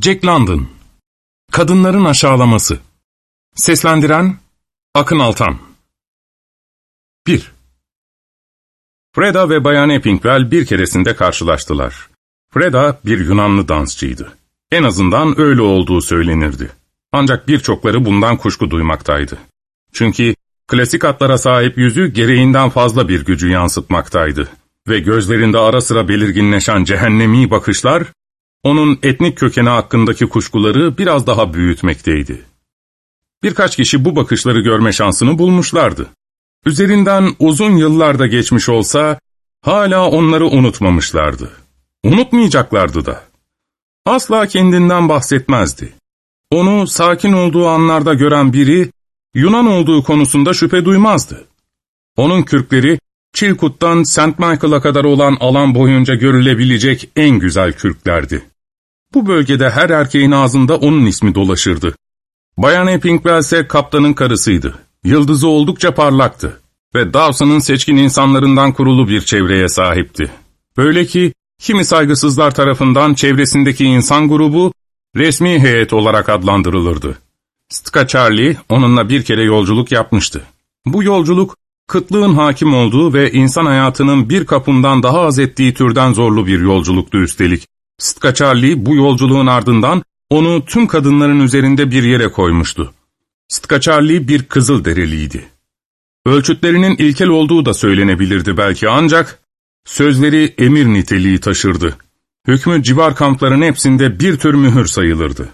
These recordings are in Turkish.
Jack London Kadınların Aşağılaması Seslendiren Akın Altan 1. Freda ve Bayan Eppingwell bir keresinde karşılaştılar. Freda bir Yunanlı dansçıydı. En azından öyle olduğu söylenirdi. Ancak birçokları bundan kuşku duymaktaydı. Çünkü klasik atlara sahip yüzü gereğinden fazla bir gücü yansıtmaktaydı. Ve gözlerinde ara sıra belirginleşen cehennemi bakışlar, onun etnik kökeni hakkındaki kuşkuları biraz daha büyütmekteydi. Birkaç kişi bu bakışları görme şansını bulmuşlardı. Üzerinden uzun yıllar da geçmiş olsa, hala onları unutmamışlardı. Unutmayacaklardı da. Asla kendinden bahsetmezdi. Onu sakin olduğu anlarda gören biri, Yunan olduğu konusunda şüphe duymazdı. Onun kürkleri, Chilkut'tan St. Michael'a kadar olan alan boyunca görülebilecek en güzel kürklerdi. Bu bölgede her erkeğin ağzında onun ismi dolaşırdı. Bayan Eppingwell ise kaptanın karısıydı. Yıldızı oldukça parlaktı ve Dawson'ın seçkin insanlarından kurulu bir çevreye sahipti. Böyle ki, kimi saygısızlar tarafından çevresindeki insan grubu resmi heyet olarak adlandırılırdı. Stka Charlie onunla bir kere yolculuk yapmıştı. Bu yolculuk, kıtlığın hakim olduğu ve insan hayatının bir kapından daha az ettiği türden zorlu bir yolculuktu üstelik. Stka Charlie bu yolculuğun ardından onu tüm kadınların üzerinde bir yere koymuştu. Stka Charlie bir kızıl deriliydi. Ölçütlerinin ilkel olduğu da söylenebilirdi belki ancak sözleri emir niteliği taşırdı. Hükmü civar kampların hepsinde bir tür mühür sayılırdı.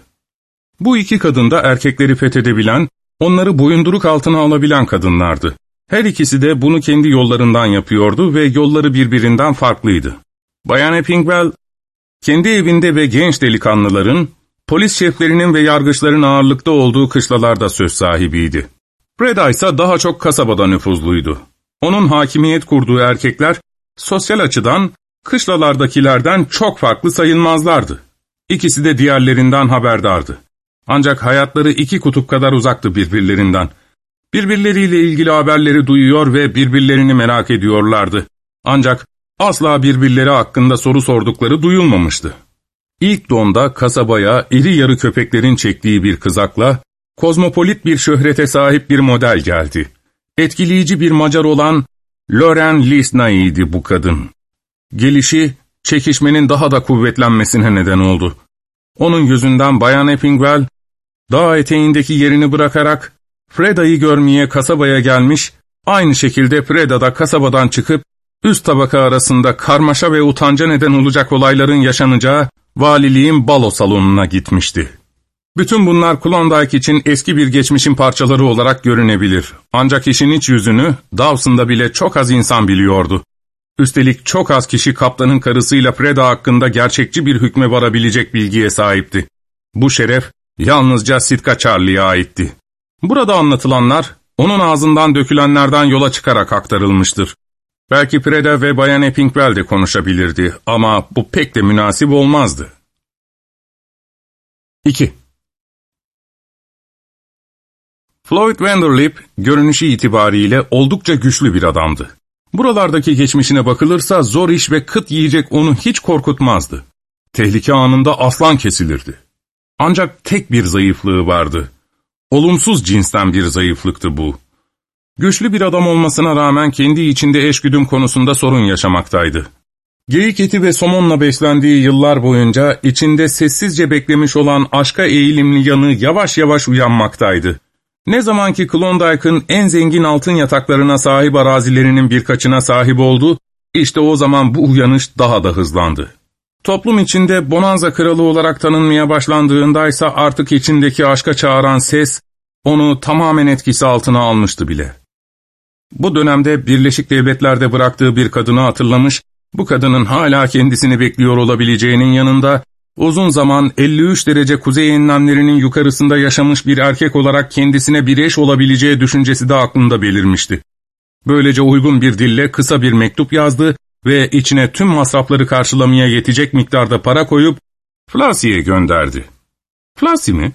Bu iki kadın da erkekleri fethedebilen, onları boyunduruk altına alabilen kadınlardı. Her ikisi de bunu kendi yollarından yapıyordu ve yolları birbirinden farklıydı. Bayan Eppingwell, kendi evinde ve genç delikanlıların, polis şeflerinin ve yargıçların ağırlıkta olduğu kışlalarda söz sahibiydi. Breda ise daha çok kasabada nüfuzluydu. Onun hakimiyet kurduğu erkekler, sosyal açıdan kışlalardakilerden çok farklı sayılmazlardı. İkisi de diğerlerinden haberdardı. Ancak hayatları iki kutup kadar uzaktı birbirlerinden. Birbirleriyle ilgili haberleri duyuyor ve birbirlerini merak ediyorlardı. Ancak asla birbirleri hakkında soru sordukları duyulmamıştı. İlk donda kasabaya iri yarı köpeklerin çektiği bir kızakla, kozmopolit bir şöhrete sahip bir model geldi. Etkileyici bir Macar olan Loren Lisna'ydı bu kadın. Gelişi, çekişmenin daha da kuvvetlenmesine neden oldu. Onun yüzünden Bayan Eppingwell, dağ eteğindeki yerini bırakarak Freda'yı görmeye kasabaya gelmiş, aynı şekilde Freda da kasabadan çıkıp üst tabaka arasında karmaşa ve utanca neden olacak olayların yaşanacağı valiliğin balo salonuna gitmişti. Bütün bunlar Klondike için eski bir geçmişin parçaları olarak görünebilir. Ancak işin iç yüzünü Dawson'da bile çok az insan biliyordu. Üstelik çok az kişi kaptanın karısıyla Freda hakkında gerçekçi bir hükme varabilecek bilgiye sahipti. Bu şeref yalnızca Sitka Charlie'ye aitti. Burada anlatılanlar, onun ağzından dökülenlerden yola çıkarak aktarılmıştır. Belki Preda ve Bayan Eppingwell de konuşabilirdi ama bu pek de münasip olmazdı. 2. Floyd Vanderlip, görünüşü itibariyle oldukça güçlü bir adamdı. Buralardaki geçmişine bakılırsa zor iş ve kıt yiyecek onu hiç korkutmazdı. Tehlike anında aslan kesilirdi. Ancak tek bir zayıflığı vardı. Olumsuz cinsten bir zayıflıktı bu. Güçlü bir adam olmasına rağmen kendi içinde eşgüdüm konusunda sorun yaşamaktaydı. Geyik eti ve somonla beslendiği yıllar boyunca içinde sessizce beklemiş olan aşka eğilimli yanı yavaş yavaş uyanmaktaydı. Ne zamanki Klondike'ın en zengin altın yataklarına sahip arazilerinin birkaçına sahip oldu, işte o zaman bu uyanış daha da hızlandı. Toplum içinde Bonanza kralı olarak tanınmaya başlandığındaysa artık içindeki aşka çağıran ses, onu tamamen etkisi altına almıştı bile. Bu dönemde Birleşik Devletler'de bıraktığı bir kadını hatırlamış, bu kadının hala kendisini bekliyor olabileceğinin yanında, uzun zaman 53 derece kuzey enlemlerinin yukarısında yaşamış bir erkek olarak kendisine bir eş olabileceği düşüncesi de aklında belirmişti. Böylece uygun bir dille kısa bir mektup yazdı ve içine tüm masrafları karşılamaya yetecek miktarda para koyup Flassie'ye gönderdi. Flassie mi?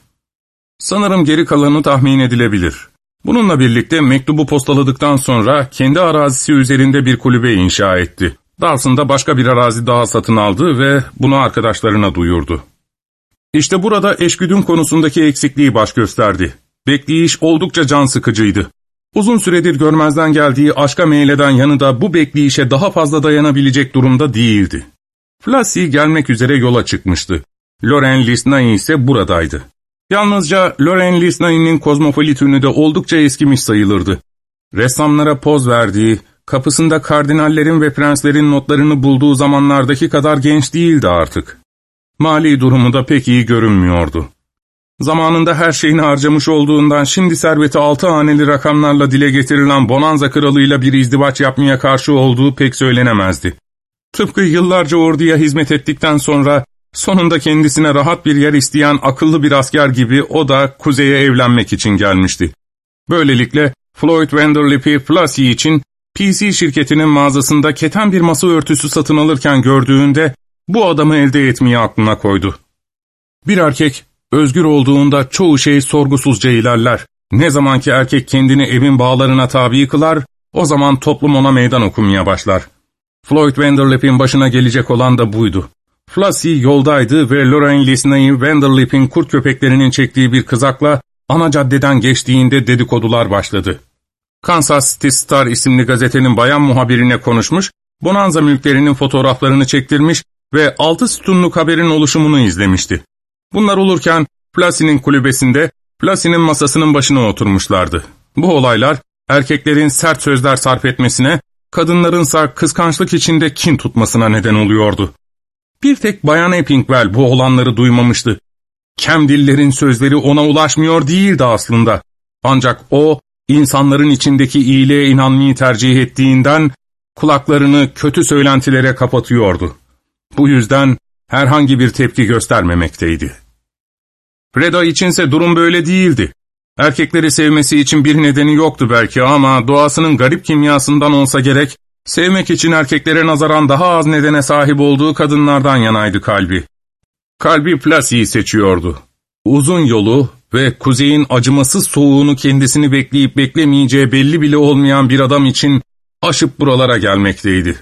Sanırım geri kalanı tahmin edilebilir. Bununla birlikte mektubu postaladıktan sonra kendi arazisi üzerinde bir kulübe inşa etti. Dawson'da başka bir arazi daha satın aldı ve bunu arkadaşlarına duyurdu. İşte burada eşgüdüm konusundaki eksikliği baş gösterdi. Bekleyiş oldukça can sıkıcıydı. Uzun süredir görmezden geldiği aşka meyleden yanında bu bekleyişe daha fazla dayanabilecek durumda değildi. Flassie gelmek üzere yola çıkmıştı. Loren Lisnay ise buradaydı. Yalnızca Loren Lisnay'nin kozmopolitünü de oldukça eskimiş sayılırdı. Ressamlara poz verdiği, kapısında kardinallerin ve prenslerin notlarını bulduğu zamanlardaki kadar genç değildi artık. Mali durumu da pek iyi görünmüyordu. Zamanında her şeyini harcamış olduğundan şimdi serveti altı haneli rakamlarla dile getirilen Bonanza kralıyla bir izdivaç yapmaya karşı olduğu pek söylenemezdi. Tıpkı yıllarca orduya hizmet ettikten sonra sonunda kendisine rahat bir yer isteyen akıllı bir asker gibi o da kuzeye evlenmek için gelmişti. Böylelikle Floyd Vanderlip'i Flashy için PC şirketinin mağazasında keten bir masa örtüsü satın alırken gördüğünde bu adamı elde etmeyi aklına koydu. Bir erkek özgür olduğunda çoğu şey sorgusuzca ilerler. Ne zamanki erkek kendini evin bağlarına tabi kılar, o zaman toplum ona meydan okumaya başlar. Floyd Vanderlip'in başına gelecek olan da buydu. Flossie yoldaydı ve Lorraine Lisney'i Vanderlip'in kurt köpeklerinin çektiği bir kızakla ana caddeden geçtiğinde dedikodular başladı. Kansas City Star isimli gazetenin bayan muhabirine konuşmuş, Bonanza mülklerinin fotoğraflarını çektirmiş ve altı sütunluk haberin oluşumunu izlemişti. Bunlar olurken Plasy'nin kulübesinde Plasy'nin masasının başına oturmuşlardı. Bu olaylar erkeklerin sert sözler sarf etmesine, kadınlarınsa kıskançlık içinde kin tutmasına neden oluyordu. Bir tek Bayan Eppingwell bu olanları duymamıştı. Kemdillerin sözleri ona ulaşmıyor değildi aslında. Ancak o, insanların içindeki iyiliğe inanmayı tercih ettiğinden, kulaklarını kötü söylentilere kapatıyordu. Bu yüzden herhangi bir tepki göstermemekteydi. Freda içinse durum böyle değildi. Erkekleri sevmesi için bir nedeni yoktu belki ama doğasının garip kimyasından olsa gerek, sevmek için erkeklere nazaran daha az nedene sahip olduğu kadınlardan yanaydı kalbi. Kalbi Plasy'yi seçiyordu. Uzun yolu ve kuzeyin acımasız soğuğunu kendisini bekleyip beklemeyeceği belli bile olmayan bir adam için aşıp buralara gelmekteydi.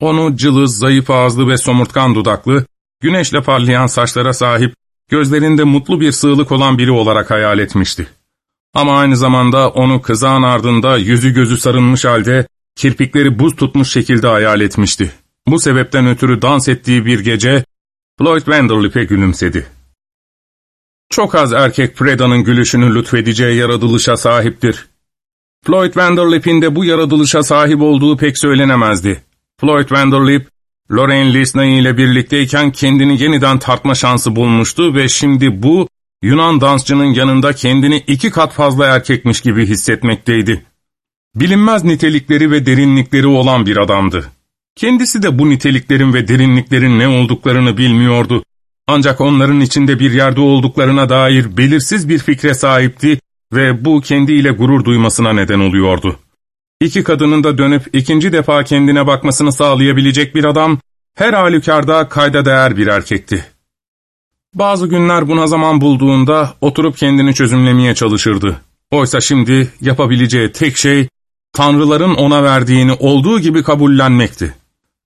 Onu cılız, zayıf ağızlı ve somurtkan dudaklı, güneşle parlayan saçlara sahip, gözlerinde mutlu bir sığlık olan biri olarak hayal etmişti. Ama aynı zamanda onu kızağın ardında yüzü gözü sarılmış halde, kirpikleri buz tutmuş şekilde hayal etmişti. Bu sebepten ötürü dans ettiği bir gece, Floyd Vanderlip'e gülümsedi. Çok az erkek Freda'nın gülüşünü lütfedeceği yaratılışa sahiptir. Floyd Vanderlip'in de bu yaratılışa sahip olduğu pek söylenemezdi. Floyd Vanderlip, Lorraine Lisney ile birlikteyken kendini yeniden tartma şansı bulmuştu ve şimdi bu, Yunan dansçının yanında kendini iki kat fazla erkekmiş gibi hissetmekteydi. Bilinmez nitelikleri ve derinlikleri olan bir adamdı. Kendisi de bu niteliklerin ve derinliklerin ne olduklarını bilmiyordu. Ancak onların içinde bir yerde olduklarına dair belirsiz bir fikre sahipti ve bu kendiyle gurur duymasına neden oluyordu. İki kadının da dönüp ikinci defa kendine bakmasını sağlayabilecek bir adam, her halükarda kayda değer bir erkekti. Bazı günler buna zaman bulduğunda oturup kendini çözümlemeye çalışırdı. Oysa şimdi yapabileceği tek şey, tanrıların ona verdiğini olduğu gibi kabullenmekti.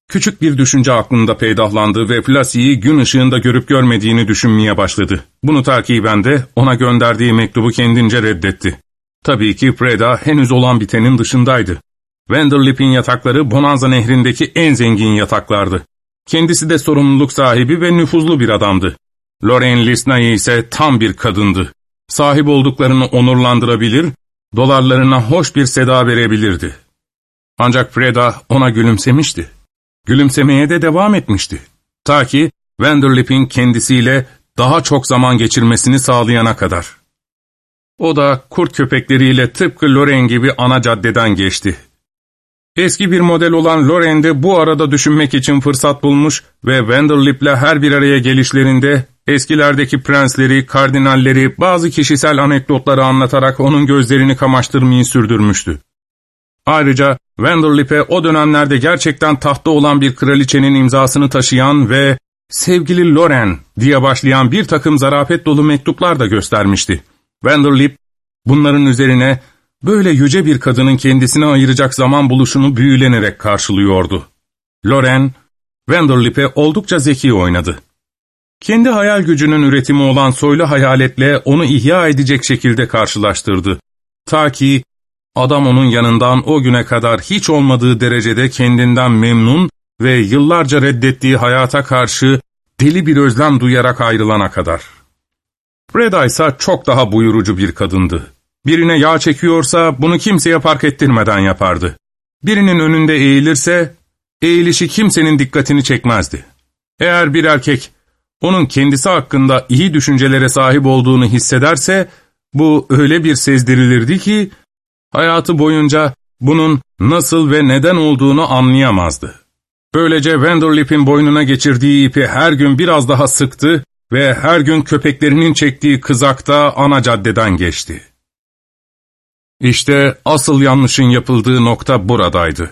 Küçük bir düşünce aklında peydahlandı ve Flasy'yi gün ışığında görüp görmediğini düşünmeye başladı. Bunu takiben de ona gönderdiği mektubu kendince reddetti. Tabii ki Freda henüz olan bitenin dışındaydı. Vanderlip'in yatakları Bonanza nehrindeki en zengin yataklardı. Kendisi de sorumluluk sahibi ve nüfuzlu bir adamdı. Lorraine Lisnay ise tam bir kadındı. Sahip olduklarını onurlandırabilir, dolarlarına hoş bir seda verebilirdi. Ancak Freda ona gülümsemişti. Gülümsemeye de devam etmişti. Ta ki Vanderlip'in kendisiyle daha çok zaman geçirmesini sağlayana kadar. O da kurt köpekleriyle tıpkı Loren gibi ana caddeden geçti. Eski bir model olan Loren de bu arada düşünmek için fırsat bulmuş ve Vanderlip'le her bir araya gelişlerinde eskilerdeki prensleri, kardinalleri, bazı kişisel anekdotları anlatarak onun gözlerini kamaştırmayı sürdürmüştü. Ayrıca Vanderlip'e o dönemlerde gerçekten tahtta olan bir kraliçenin imzasını taşıyan ve ''Sevgili Loren'' diye başlayan bir takım zarafet dolu mektuplar da göstermişti. Vanderlip, bunların üzerine böyle yüce bir kadının kendisine ayıracak zaman buluşunu büyülenerek karşılıyordu. Loren, Vanderlip'e oldukça zeki oynadı. Kendi hayal gücünün üretimi olan soylu hayaletle onu ihya edecek şekilde karşılaştırdı. Ta ki adam onun yanından o güne kadar hiç olmadığı derecede kendinden memnun ve yıllarca reddettiği hayata karşı deli bir özlem duyarak ayrılana kadar. Freda ise çok daha buyurucu bir kadındı. Birine yağ çekiyorsa bunu kimseye fark ettirmeden yapardı. Birinin önünde eğilirse, eğilişi kimsenin dikkatini çekmezdi. Eğer bir erkek, onun kendisi hakkında iyi düşüncelere sahip olduğunu hissederse, bu öyle bir sezdirilirdi ki, hayatı boyunca bunun nasıl ve neden olduğunu anlayamazdı. Böylece Vanderlip'in boynuna geçirdiği ipi her gün biraz daha sıktı ve her gün köpeklerinin çektiği kızakta ana caddeden geçti. İşte asıl yanlışın yapıldığı nokta buradaydı.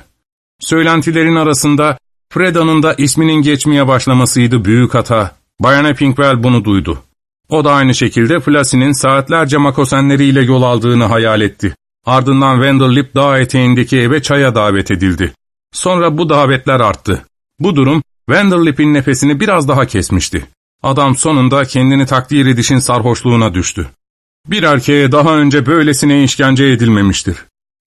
Söylentilerin arasında Freda'nın da isminin geçmeye başlamasıydı büyük hata. Bayan Pinkwell bunu duydu. O da aynı şekilde Flassie'nin saatlerce makosenleriyle yol aldığını hayal etti. Ardından Vanderlip dağ eteğindeki eve çaya davet edildi. Sonra bu davetler arttı. Bu durum Vanderlip'in nefesini biraz daha kesmişti. Adam sonunda kendini takdir edişin sarhoşluğuna düştü. Bir erkeğe daha önce böylesine işkence edilmemiştir.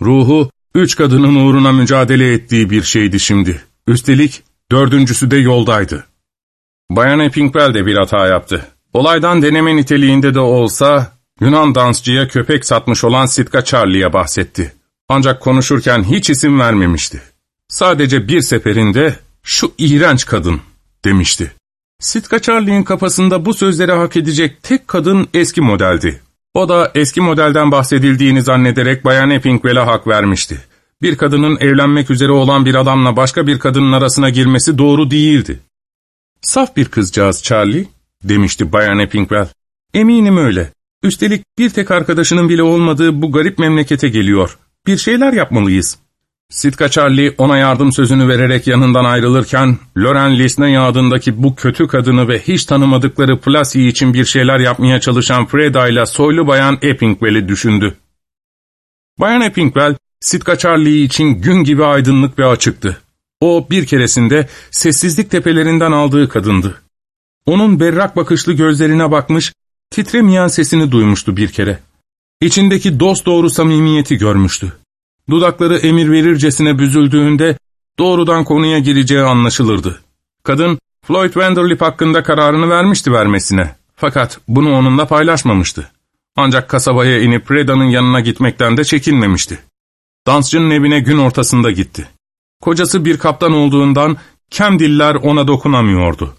Ruhu, üç kadının uğruna mücadele ettiği bir şeydi şimdi. Üstelik dördüncüsü de yoldaydı. Bayan Eppingwell de bir hata yaptı. Olaydan deneme niteliğinde de olsa Yunan dansçıya köpek satmış olan Sitka Charlie'ye bahsetti. Ancak konuşurken hiç isim vermemişti. Sadece bir seferinde şu iğrenç kadın demişti. Sitka Charlie'nin kafasında bu sözleri hak edecek tek kadın eski modeldi. O da eski modelden bahsedildiğini zannederek Bayan Eppingwell'e hak vermişti. Bir kadının evlenmek üzere olan bir adamla başka bir kadının arasına girmesi doğru değildi. Saf bir kızcağız Charlie, demişti Bayan Eppingwell. Eminim öyle. Üstelik bir tek arkadaşının bile olmadığı bu garip memlekete geliyor. Bir şeyler yapmalıyız. Sitka Charlie ona yardım sözünü vererek yanından ayrılırken, Loren Lisney adındaki bu kötü kadını ve hiç tanımadıkları Placy için bir şeyler yapmaya çalışan Freda ile soylu bayan Eppingwell'i düşündü. Bayan Eppingwell, Sitka Charlie için gün gibi aydınlık ve açıktı. O bir keresinde sessizlik tepelerinden aldığı kadındı. Onun berrak bakışlı gözlerine bakmış, titremeyen sesini duymuştu bir kere. İçindeki dost doğru samimiyeti görmüştü. Dudakları emir verircesine büzüldüğünde doğrudan konuya gireceği anlaşılırdı. Kadın, Floyd Vanderlip hakkında kararını vermişti vermesine. Fakat bunu onunla paylaşmamıştı. Ancak kasabaya inip Reda'nın yanına gitmekten de çekinmemişti. Dansçının evine gün ortasında gitti. Kocası bir kaptan olduğundan kem diller ona dokunamıyordu.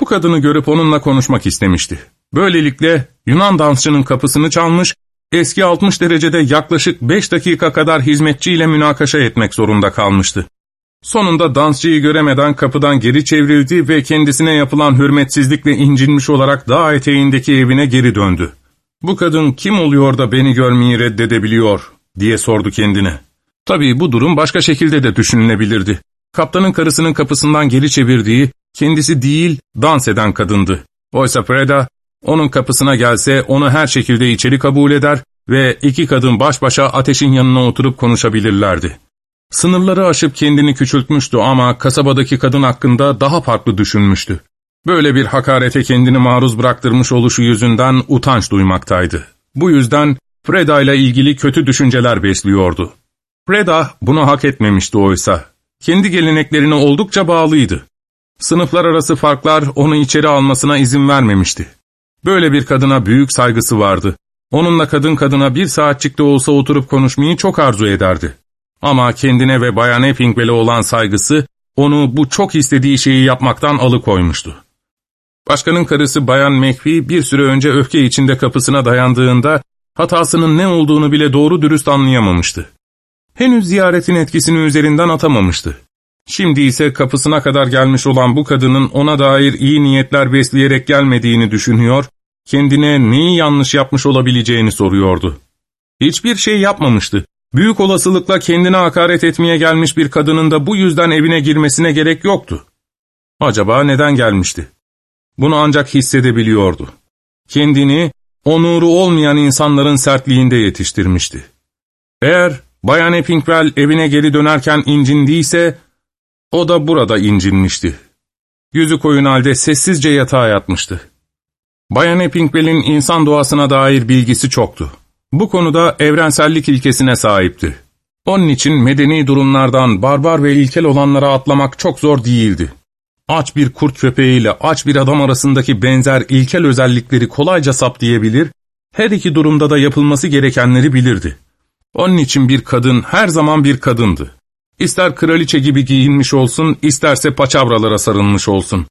Bu kadını görüp onunla konuşmak istemişti. Böylelikle Yunan dansçının kapısını çalmış eski 60 derecede yaklaşık 5 dakika kadar hizmetçiyle münakaşa etmek zorunda kalmıştı. Sonunda dansçıyı göremeden kapıdan geri çevrildi ve kendisine yapılan hürmetsizlikle incinmiş olarak dağ eteğindeki evine geri döndü. ''Bu kadın kim oluyor da beni görmeyi reddedebiliyor?'' diye sordu kendine. Tabii bu durum başka şekilde de düşünülebilirdi. Kaptanın karısının kapısından geri çevirdiği, kendisi değil dans eden kadındı. Oysa Freda onun kapısına gelse onu her şekilde içeri kabul eder ve iki kadın baş başa ateşin yanına oturup konuşabilirlerdi. Sınırları aşıp kendini küçültmüştü ama kasabadaki kadın hakkında daha farklı düşünmüştü. Böyle bir hakarete kendini maruz bıraktırmış oluşu yüzünden utanç duymaktaydı. Bu yüzden Freda ile ilgili kötü düşünceler besliyordu. Freda bunu hak etmemişti oysa. Kendi geleneklerine oldukça bağlıydı. Sınıflar arası farklar onu içeri almasına izin vermemişti. Böyle bir kadına büyük saygısı vardı. Onunla kadın kadına bir saatçikte olsa oturup konuşmayı çok arzu ederdi. Ama kendine ve Bayan Eppingwell'e olan saygısı, onu bu çok istediği şeyi yapmaktan alıkoymuştu. Başkanın karısı Bayan McPhee bir süre önce öfke içinde kapısına dayandığında, hatasının ne olduğunu bile doğru dürüst anlayamamıştı. Henüz ziyaretin etkisini üzerinden atamamıştı. Şimdi ise kapısına kadar gelmiş olan bu kadının ona dair iyi niyetler besleyerek gelmediğini düşünüyor, kendine neyi yanlış yapmış olabileceğini soruyordu. Hiçbir şey yapmamıştı. Büyük olasılıkla kendine hakaret etmeye gelmiş bir kadının da bu yüzden evine girmesine gerek yoktu. Acaba neden gelmişti? Bunu ancak hissedebiliyordu. Kendini onuru olmayan insanların sertliğinde yetiştirmişti. Eğer Bayan Eppingwell evine geri dönerken incindiyse, o da burada incinmişti. Yüzü koyun halde sessizce yatağa yatmıştı. Bayan Eppingwell'in insan doğasına dair bilgisi çoktu. Bu konuda evrensellik ilkesine sahipti. Onun için medeni durumlardan barbar ve ilkel olanlara atlamak çok zor değildi. Aç bir kurt köpeğiyle aç bir adam arasındaki benzer ilkel özellikleri kolayca saptayabilir, her iki durumda da yapılması gerekenleri bilirdi. Onun için bir kadın her zaman bir kadındı. İster kraliçe gibi giyinmiş olsun, isterse paçavralara sarılmış olsun.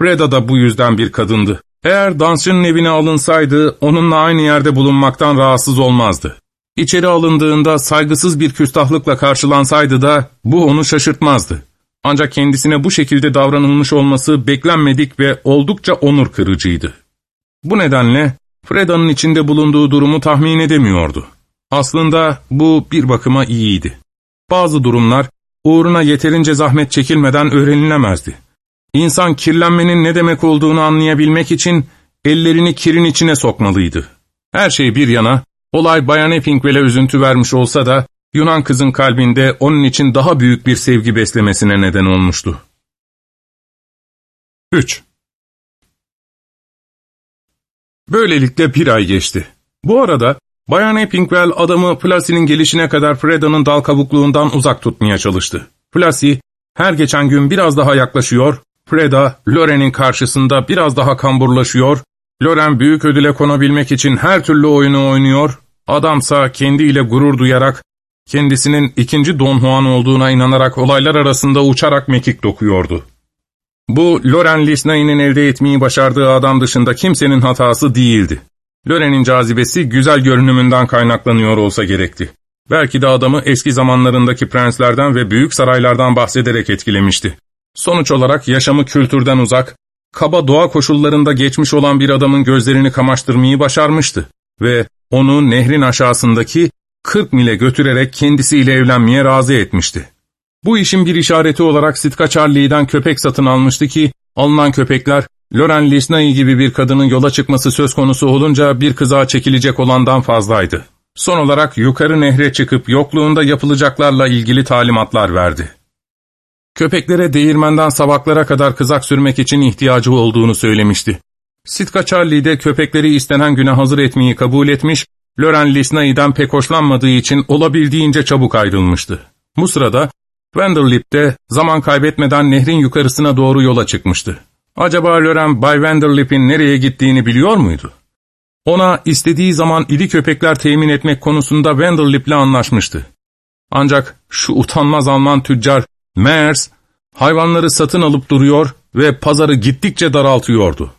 Freda da bu yüzden bir kadındı. Eğer dansçının evine alınsaydı, onunla aynı yerde bulunmaktan rahatsız olmazdı. İçeri alındığında saygısız bir küstahlıkla karşılansaydı da bu onu şaşırtmazdı. Ancak kendisine bu şekilde davranılmış olması beklenmedik ve oldukça onur kırıcıydı. Bu nedenle Freda'nın içinde bulunduğu durumu tahmin edemiyordu. Aslında bu bir bakıma iyiydi. Bazı durumlar uğruna yeterince zahmet çekilmeden öğrenilemezdi. İnsan kirlenmenin ne demek olduğunu anlayabilmek için ellerini kirin içine sokmalıydı. Her şey bir yana, olay Bayan Eppingwell'e üzüntü vermiş olsa da, Yunan kızın kalbinde onun için daha büyük bir sevgi beslemesine neden olmuştu. 3. Böylelikle bir ay geçti. Bu arada Bayan Eppingwell adamı Flossy'nin gelişine kadar Freda'nın dal kabukluğundan uzak tutmaya çalıştı. Flossie her geçen gün biraz daha yaklaşıyor, Freda, Loren'in karşısında biraz daha kamburlaşıyor, Loren büyük ödüle konabilmek için her türlü oyunu oynuyor, adamsa kendiyle gurur duyarak, kendisinin ikinci Don Juan olduğuna inanarak olaylar arasında uçarak mekik dokuyordu. Bu, Loren Lisnay'nin elde etmeyi başardığı adam dışında kimsenin hatası değildi. Loren'in cazibesi güzel görünümünden kaynaklanıyor olsa gerekti. Belki de adamı eski zamanlarındaki prenslerden ve büyük saraylardan bahsederek etkilemişti. Sonuç olarak yaşamı kültürden uzak, kaba doğa koşullarında geçmiş olan bir adamın gözlerini kamaştırmayı başarmıştı ve onu nehrin aşağısındaki 40 mile götürerek kendisiyle evlenmeye razı etmişti. Bu işin bir işareti olarak Sitka Charlie'den köpek satın almıştı ki, alınan köpekler, Loren Lisnay gibi bir kadının yola çıkması söz konusu olunca bir kıza çekilecek olandan fazlaydı. Son olarak yukarı nehre çıkıp yokluğunda yapılacaklarla ilgili talimatlar verdi. Köpeklere değirmenden sabaklara kadar kızak sürmek için ihtiyacı olduğunu söylemişti. Sitka Charlie de köpekleri istenen güne hazır etmeyi kabul etmiş, Loren Lisnay'den pek hoşlanmadığı için olabildiğince çabuk ayrılmıştı. Bu sırada Vanderlip de zaman kaybetmeden nehrin yukarısına doğru yola çıkmıştı. Acaba Loren Bay Vanderlip'in nereye gittiğini biliyor muydu? Ona istediği zaman iri köpekler temin etmek konusunda Vanderlip'le anlaşmıştı. Ancak şu utanmaz Alman tüccar Meers, hayvanları satın alıp duruyor ve pazarı gittikçe daraltıyordu.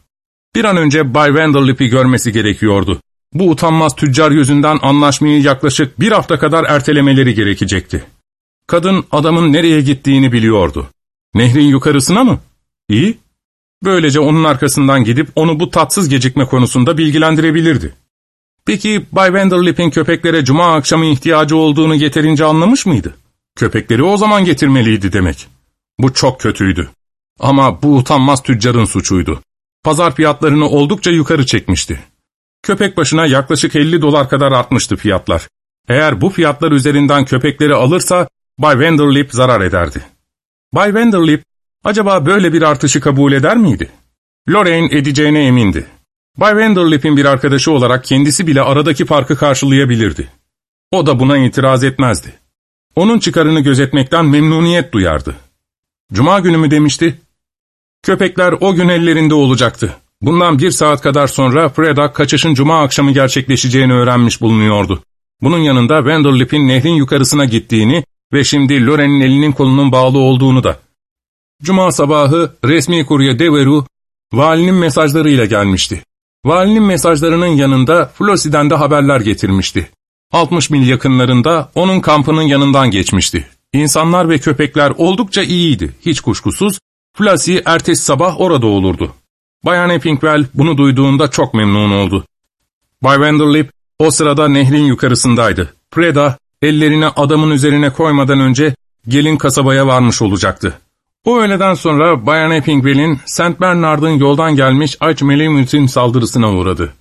Bir an önce Bay Vanderlip'i görmesi gerekiyordu. Bu utanmaz tüccar yüzünden anlaşmayı yaklaşık bir hafta kadar ertelemeleri gerekecekti. Kadın adamın nereye gittiğini biliyordu. Nehrin yukarısına mı? İyi. Böylece onun arkasından gidip onu bu tatsız gecikme konusunda bilgilendirebilirdi. Peki Bay Vanderlip'in köpeklere cuma akşamı ihtiyacı olduğunu yeterince anlamış mıydı? Köpekleri o zaman getirmeliydi demek. Bu çok kötüydü. Ama bu utanmaz tüccarın suçuydu. Pazar fiyatlarını oldukça yukarı çekmişti. Köpek başına yaklaşık 50 dolar kadar artmıştı fiyatlar. Eğer bu fiyatlar üzerinden köpekleri alırsa Bay Vanderlip zarar ederdi. Bay Vanderlip acaba böyle bir artışı kabul eder miydi? Lorraine edeceğine emindi. Bay Vanderlip'in bir arkadaşı olarak kendisi bile aradaki farkı karşılayabilirdi. O da buna itiraz etmezdi. Onun çıkarını gözetmekten memnuniyet duyardı. Cuma günü mü demişti? Köpekler o gün ellerinde olacaktı. Bundan bir saat kadar sonra Freda kaçışın cuma akşamı gerçekleşeceğini öğrenmiş bulunuyordu. Bunun yanında Vanderlip'in nehrin yukarısına gittiğini ve şimdi Loren'in elinin kolunun bağlı olduğunu da. Cuma sabahı resmi kurye Deveru, valinin mesajlarıyla gelmişti. Valinin mesajlarının yanında Flossi'den de haberler getirmişti. 60 mil yakınlarında onun kampının yanından geçmişti. İnsanlar ve köpekler oldukça iyiydi, hiç kuşkusuz. Flossie ertesi sabah orada olurdu. Bayan Eppingwell bunu duyduğunda çok memnun oldu. Bay Vanderlip o sırada nehrin yukarısındaydı. Freda ellerini adamın üzerine koymadan önce gelin kasabaya varmış olacaktı. O öğleden sonra Bayan Eppingwell'in St. Bernard'ın yoldan gelmiş Aç Melimut'in saldırısına uğradı.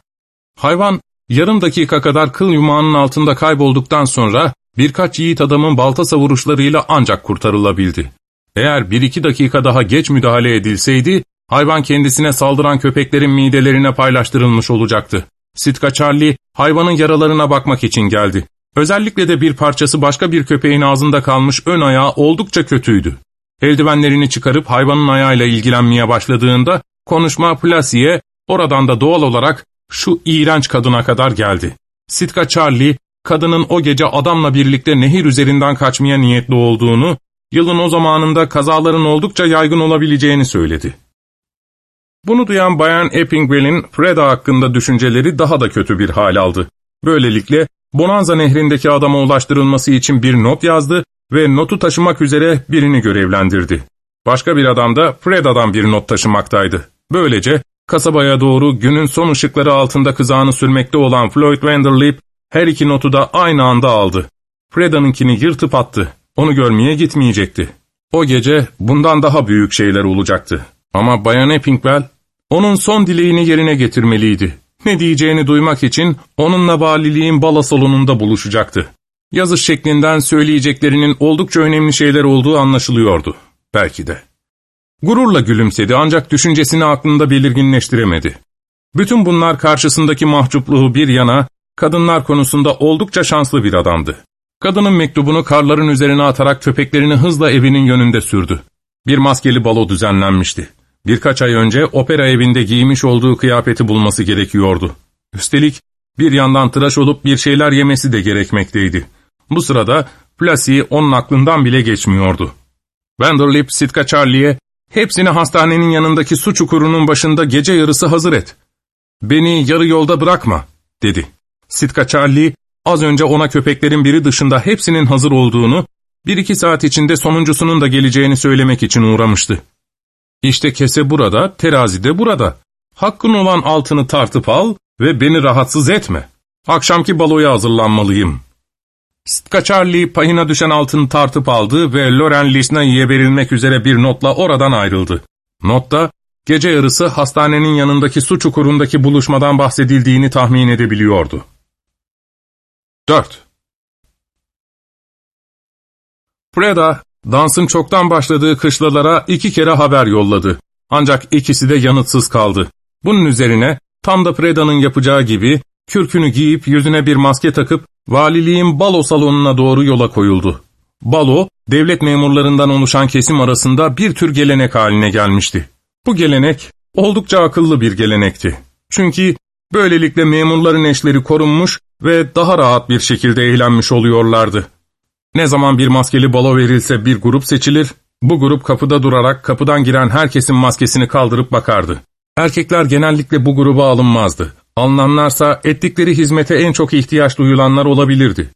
Hayvan yarım dakika kadar kıl yumağının altında kaybolduktan sonra birkaç yiğit adamın balta savuruşlarıyla ancak kurtarılabildi. Eğer bir iki dakika daha geç müdahale edilseydi, hayvan kendisine saldıran köpeklerin midelerine paylaştırılmış olacaktı. Sitka Charlie, hayvanın yaralarına bakmak için geldi. Özellikle de bir parçası başka bir köpeğin ağzında kalmış ön ayağı oldukça kötüydü. Eldivenlerini çıkarıp hayvanın ayağıyla ilgilenmeye başladığında, konuşma Placy'ye, oradan da doğal olarak şu iğrenç kadına kadar geldi. Sitka Charlie, kadının o gece adamla birlikte nehir üzerinden kaçmaya niyetli olduğunu, yılın o zamanında kazaların oldukça yaygın olabileceğini söyledi. Bunu duyan Bayan Eppingwell'in Freda hakkında düşünceleri daha da kötü bir hal aldı. Böylelikle Bonanza nehrindeki adama ulaştırılması için bir not yazdı ve notu taşımak üzere birini görevlendirdi. Başka bir adam da Freda'dan bir not taşımaktaydı. Böylece kasabaya doğru günün son ışıkları altında kızağını sürmekte olan Floyd Vanderlip her iki notu da aynı anda aldı. Freda'nınkini yırtıp attı. Onu görmeye gitmeyecekti. O gece bundan daha büyük şeyler olacaktı. Ama Bayan Eppingwell onun son dileğini yerine getirmeliydi. Ne diyeceğini duymak için onunla valiliğin bala salonunda buluşacaktı. Yazış şeklinden söyleyeceklerinin oldukça önemli şeyler olduğu anlaşılıyordu. Belki de. Gururla gülümsedi ancak düşüncesini aklında belirginleştiremedi. Bütün bunlar karşısındaki mahcupluğu bir yana, kadınlar konusunda oldukça şanslı bir adamdı. Kadının mektubunu karların üzerine atarak köpeklerini hızla evinin yönünde sürdü. Bir maskeli balo düzenlenmişti. Birkaç ay önce opera evinde giymiş olduğu kıyafeti bulması gerekiyordu. Üstelik bir yandan tıraş olup bir şeyler yemesi de gerekmekteydi. Bu sırada Placy onun aklından bile geçmiyordu. Vanderlip Sitka Charlie'ye ''Hepsini hastanenin yanındaki su çukurunun başında gece yarısı hazır et. Beni yarı yolda bırakma.'' dedi. Sitka Charlie az önce ona köpeklerin biri dışında hepsinin hazır olduğunu, bir iki saat içinde sonuncusunun da geleceğini söylemek için uğramıştı. İşte kese burada, terazi de burada. Hakkın olan altını tartıp al ve beni rahatsız etme. Akşamki baloya hazırlanmalıyım. Stka payına düşen altını tartıp aldı ve Loren Lisnai'ye verilmek üzere bir notla oradan ayrıldı. Notta, gece yarısı hastanenin yanındaki su çukurundaki buluşmadan bahsedildiğini tahmin edebiliyordu. 4. Freda, dansın çoktan başladığı kışlalara iki kere haber yolladı. Ancak ikisi de yanıtsız kaldı. Bunun üzerine tam da Freda'nın yapacağı gibi kürkünü giyip yüzüne bir maske takıp valiliğin balo salonuna doğru yola koyuldu. Balo, devlet memurlarından oluşan kesim arasında bir tür gelenek haline gelmişti. Bu gelenek oldukça akıllı bir gelenekti. Çünkü böylelikle memurların eşleri korunmuş ve daha rahat bir şekilde eğlenmiş oluyorlardı. Ne zaman bir maskeli balo verilse bir grup seçilir, bu grup kapıda durarak kapıdan giren herkesin maskesini kaldırıp bakardı. Erkekler genellikle bu gruba alınmazdı. Alınanlarsa ettikleri hizmete en çok ihtiyaç duyulanlar olabilirdi.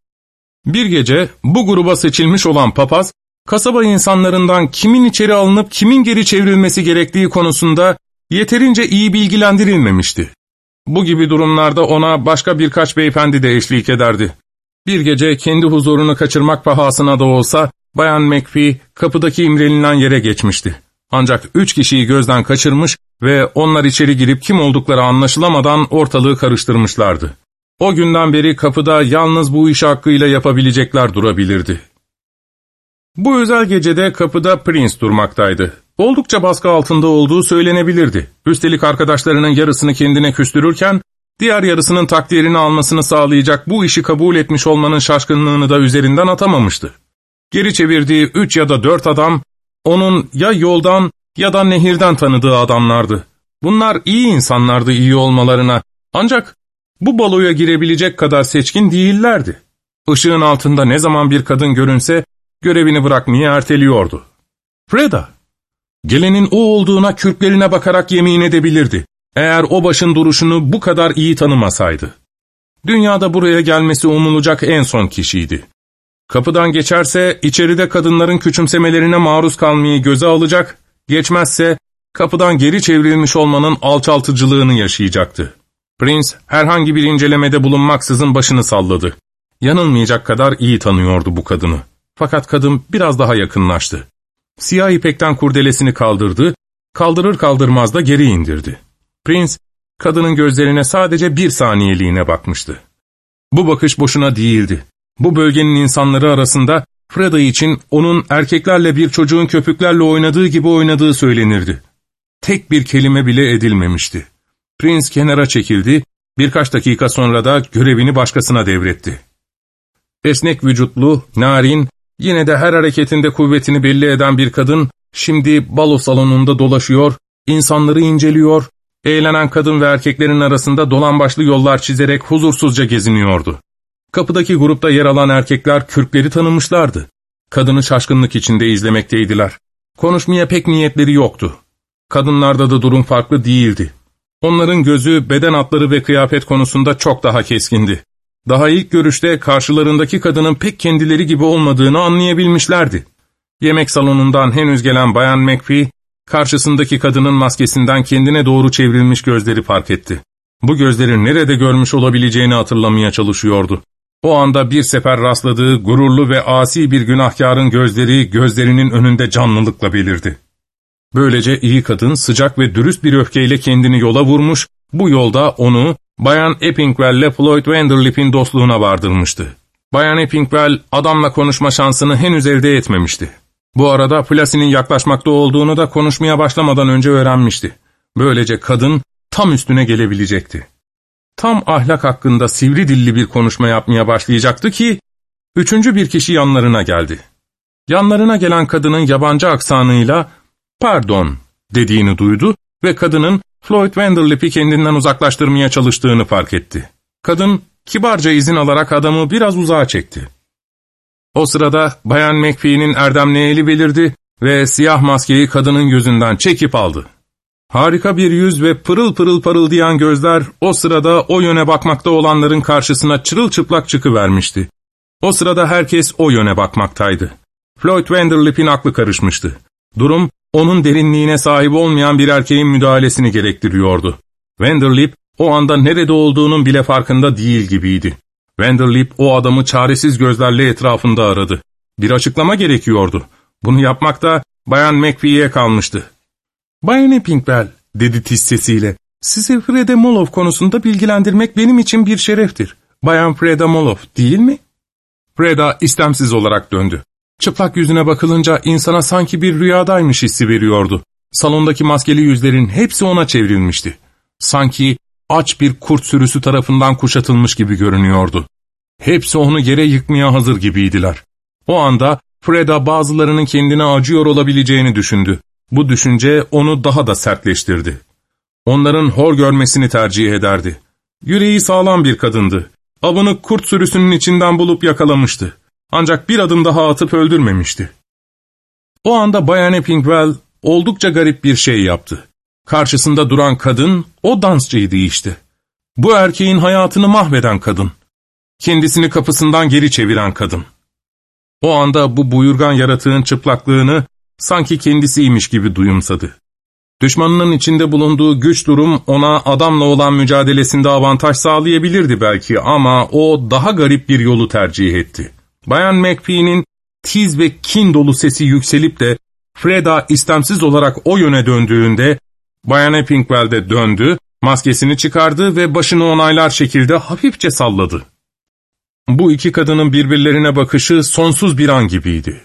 Bir gece bu gruba seçilmiş olan papaz, kasaba insanlarından kimin içeri alınıp kimin geri çevrilmesi gerektiği konusunda yeterince iyi bilgilendirilmemişti. Bu gibi durumlarda ona başka birkaç beyefendi de eşlik ederdi. Bir gece kendi huzurunu kaçırmak pahasına da olsa Bayan McPhee kapıdaki imrenilen yere geçmişti. Ancak üç kişiyi gözden kaçırmış ve onlar içeri girip kim oldukları anlaşılamadan ortalığı karıştırmışlardı. O günden beri kapıda yalnız bu iş hakkıyla yapabilecekler durabilirdi. Bu özel gecede kapıda Prince durmaktaydı. Oldukça baskı altında olduğu söylenebilirdi. Üstelik arkadaşlarının yarısını kendine küstürürken, diğer yarısının takdirini almasını sağlayacak bu işi kabul etmiş olmanın şaşkınlığını da üzerinden atamamıştı. Geri çevirdiği üç ya da dört adam, onun ya yoldan ya da nehirden tanıdığı adamlardı. Bunlar iyi insanlardı iyi olmalarına, ancak bu baloya girebilecek kadar seçkin değillerdi. Işığın altında ne zaman bir kadın görünse, görevini bırakmayı erteliyordu. Freda, gelenin o olduğuna kürklerine bakarak yemin edebilirdi. Eğer o başın duruşunu bu kadar iyi tanımasaydı. Dünyada buraya gelmesi umulacak en son kişiydi. Kapıdan geçerse içeride kadınların küçümsemelerine maruz kalmayı göze alacak, geçmezse kapıdan geri çevrilmiş olmanın alçaltıcılığını yaşayacaktı. Prince herhangi bir incelemede bulunmaksızın başını salladı. Yanılmayacak kadar iyi tanıyordu bu kadını. Fakat kadın biraz daha yakınlaştı. Siyah ipekten kurdelesini kaldırdı, kaldırır kaldırmaz da geri indirdi. Prince, kadının gözlerine sadece bir saniyeliğine bakmıştı. Bu bakış boşuna değildi. Bu bölgenin insanları arasında Freda için onun erkeklerle bir çocuğun köpüklerle oynadığı gibi oynadığı söylenirdi. Tek bir kelime bile edilmemişti. Prince kenara çekildi, birkaç dakika sonra da görevini başkasına devretti. Esnek vücutlu, narin, yine de her hareketinde kuvvetini belli eden bir kadın, şimdi balo salonunda dolaşıyor, insanları inceliyor, eğlenen kadın ve erkeklerin arasında dolan başlı yollar çizerek huzursuzca geziniyordu. Kapıdaki grupta yer alan erkekler kürkleri tanımışlardı. Kadını şaşkınlık içinde izlemekteydiler. Konuşmaya pek niyetleri yoktu. Kadınlarda da durum farklı değildi. Onların gözü beden hatları ve kıyafet konusunda çok daha keskindi. Daha ilk görüşte karşılarındaki kadının pek kendileri gibi olmadığını anlayabilmişlerdi. Yemek salonundan henüz gelen Bayan McPhee, karşısındaki kadının maskesinden kendine doğru çevrilmiş gözleri fark etti. Bu gözleri nerede görmüş olabileceğini hatırlamaya çalışıyordu. O anda bir sefer rastladığı gururlu ve asi bir günahkarın gözleri gözlerinin önünde canlılıkla belirdi. Böylece iyi kadın sıcak ve dürüst bir öfkeyle kendini yola vurmuş, bu yolda onu Bayan Eppingwell ile Floyd Vanderlip'in dostluğuna vardırmıştı. Bayan Eppingwell adamla konuşma şansını henüz elde etmemişti. Bu arada Flossy'nin yaklaşmakta olduğunu da konuşmaya başlamadan önce öğrenmişti. Böylece kadın tam üstüne gelebilecekti. Tam ahlak hakkında sivri dilli bir konuşma yapmaya başlayacaktı ki, üçüncü bir kişi yanlarına geldi. Yanlarına gelen kadının yabancı aksanıyla, ''Pardon'' dediğini duydu ve kadının Floyd Vanderlip'i kendinden uzaklaştırmaya çalıştığını fark etti. Kadın, kibarca izin alarak adamı biraz uzağa çekti. O sırada Bayan McPhee'nin erdemli eli belirdi ve siyah maskeyi kadının gözünden çekip aldı. Harika bir yüz ve pırıl pırıl parıldayan gözler o sırada o yöne bakmakta olanların karşısına çırılçıplak çıkıvermişti. O sırada herkes o yöne bakmaktaydı. Floyd Vanderlip'in aklı karışmıştı. Durum, onun derinliğine sahip olmayan bir erkeğin müdahalesini gerektiriyordu. Vanderlip, o anda nerede olduğunun bile farkında değil gibiydi. Vanderlip o adamı çaresiz gözlerle etrafında aradı. Bir açıklama gerekiyordu. Bunu yapmakta Bayan McPhee'ye kalmıştı. ''Bayan Eppingwell'' dedi tiz sesiyle. ''Sizi Freda Molov konusunda bilgilendirmek benim için bir şereftir. Bayan Freda Molov değil mi?'' Freda istemsiz olarak döndü. Çıplak yüzüne bakılınca insana sanki bir rüyadaymış hissi veriyordu. Salondaki maskeli yüzlerin hepsi ona çevrilmişti. Sanki aç bir kurt sürüsü tarafından kuşatılmış gibi görünüyordu. Hepsi onu yere yıkmaya hazır gibiydiler. O anda Freda bazılarının kendine acıyor olabileceğini düşündü. Bu düşünce onu daha da sertleştirdi. Onların hor görmesini tercih ederdi. Yüreği sağlam bir kadındı. Avını kurt sürüsünün içinden bulup yakalamıştı. Ancak bir adım daha atıp öldürmemişti. O anda Bayan Eppingwell oldukça garip bir şey yaptı. Karşısında duran kadın o dansçıydı işte. Bu erkeğin hayatını mahveden kadın. Kendisini kapısından geri çeviren kadın. O anda bu buyurgan yaratığın çıplaklığını sanki kendisiymiş gibi duyumsadı. Düşmanının içinde bulunduğu güç durum ona adamla olan mücadelesinde avantaj sağlayabilirdi belki ama o daha garip bir yolu tercih etti. Bayan McPhee'nin tiz ve kin dolu sesi yükselip de Freda istemsiz olarak o yöne döndüğünde Bayan Eppingwell de döndü, maskesini çıkardı ve başını onaylar şekilde hafifçe salladı. Bu iki kadının birbirlerine bakışı sonsuz bir an gibiydi.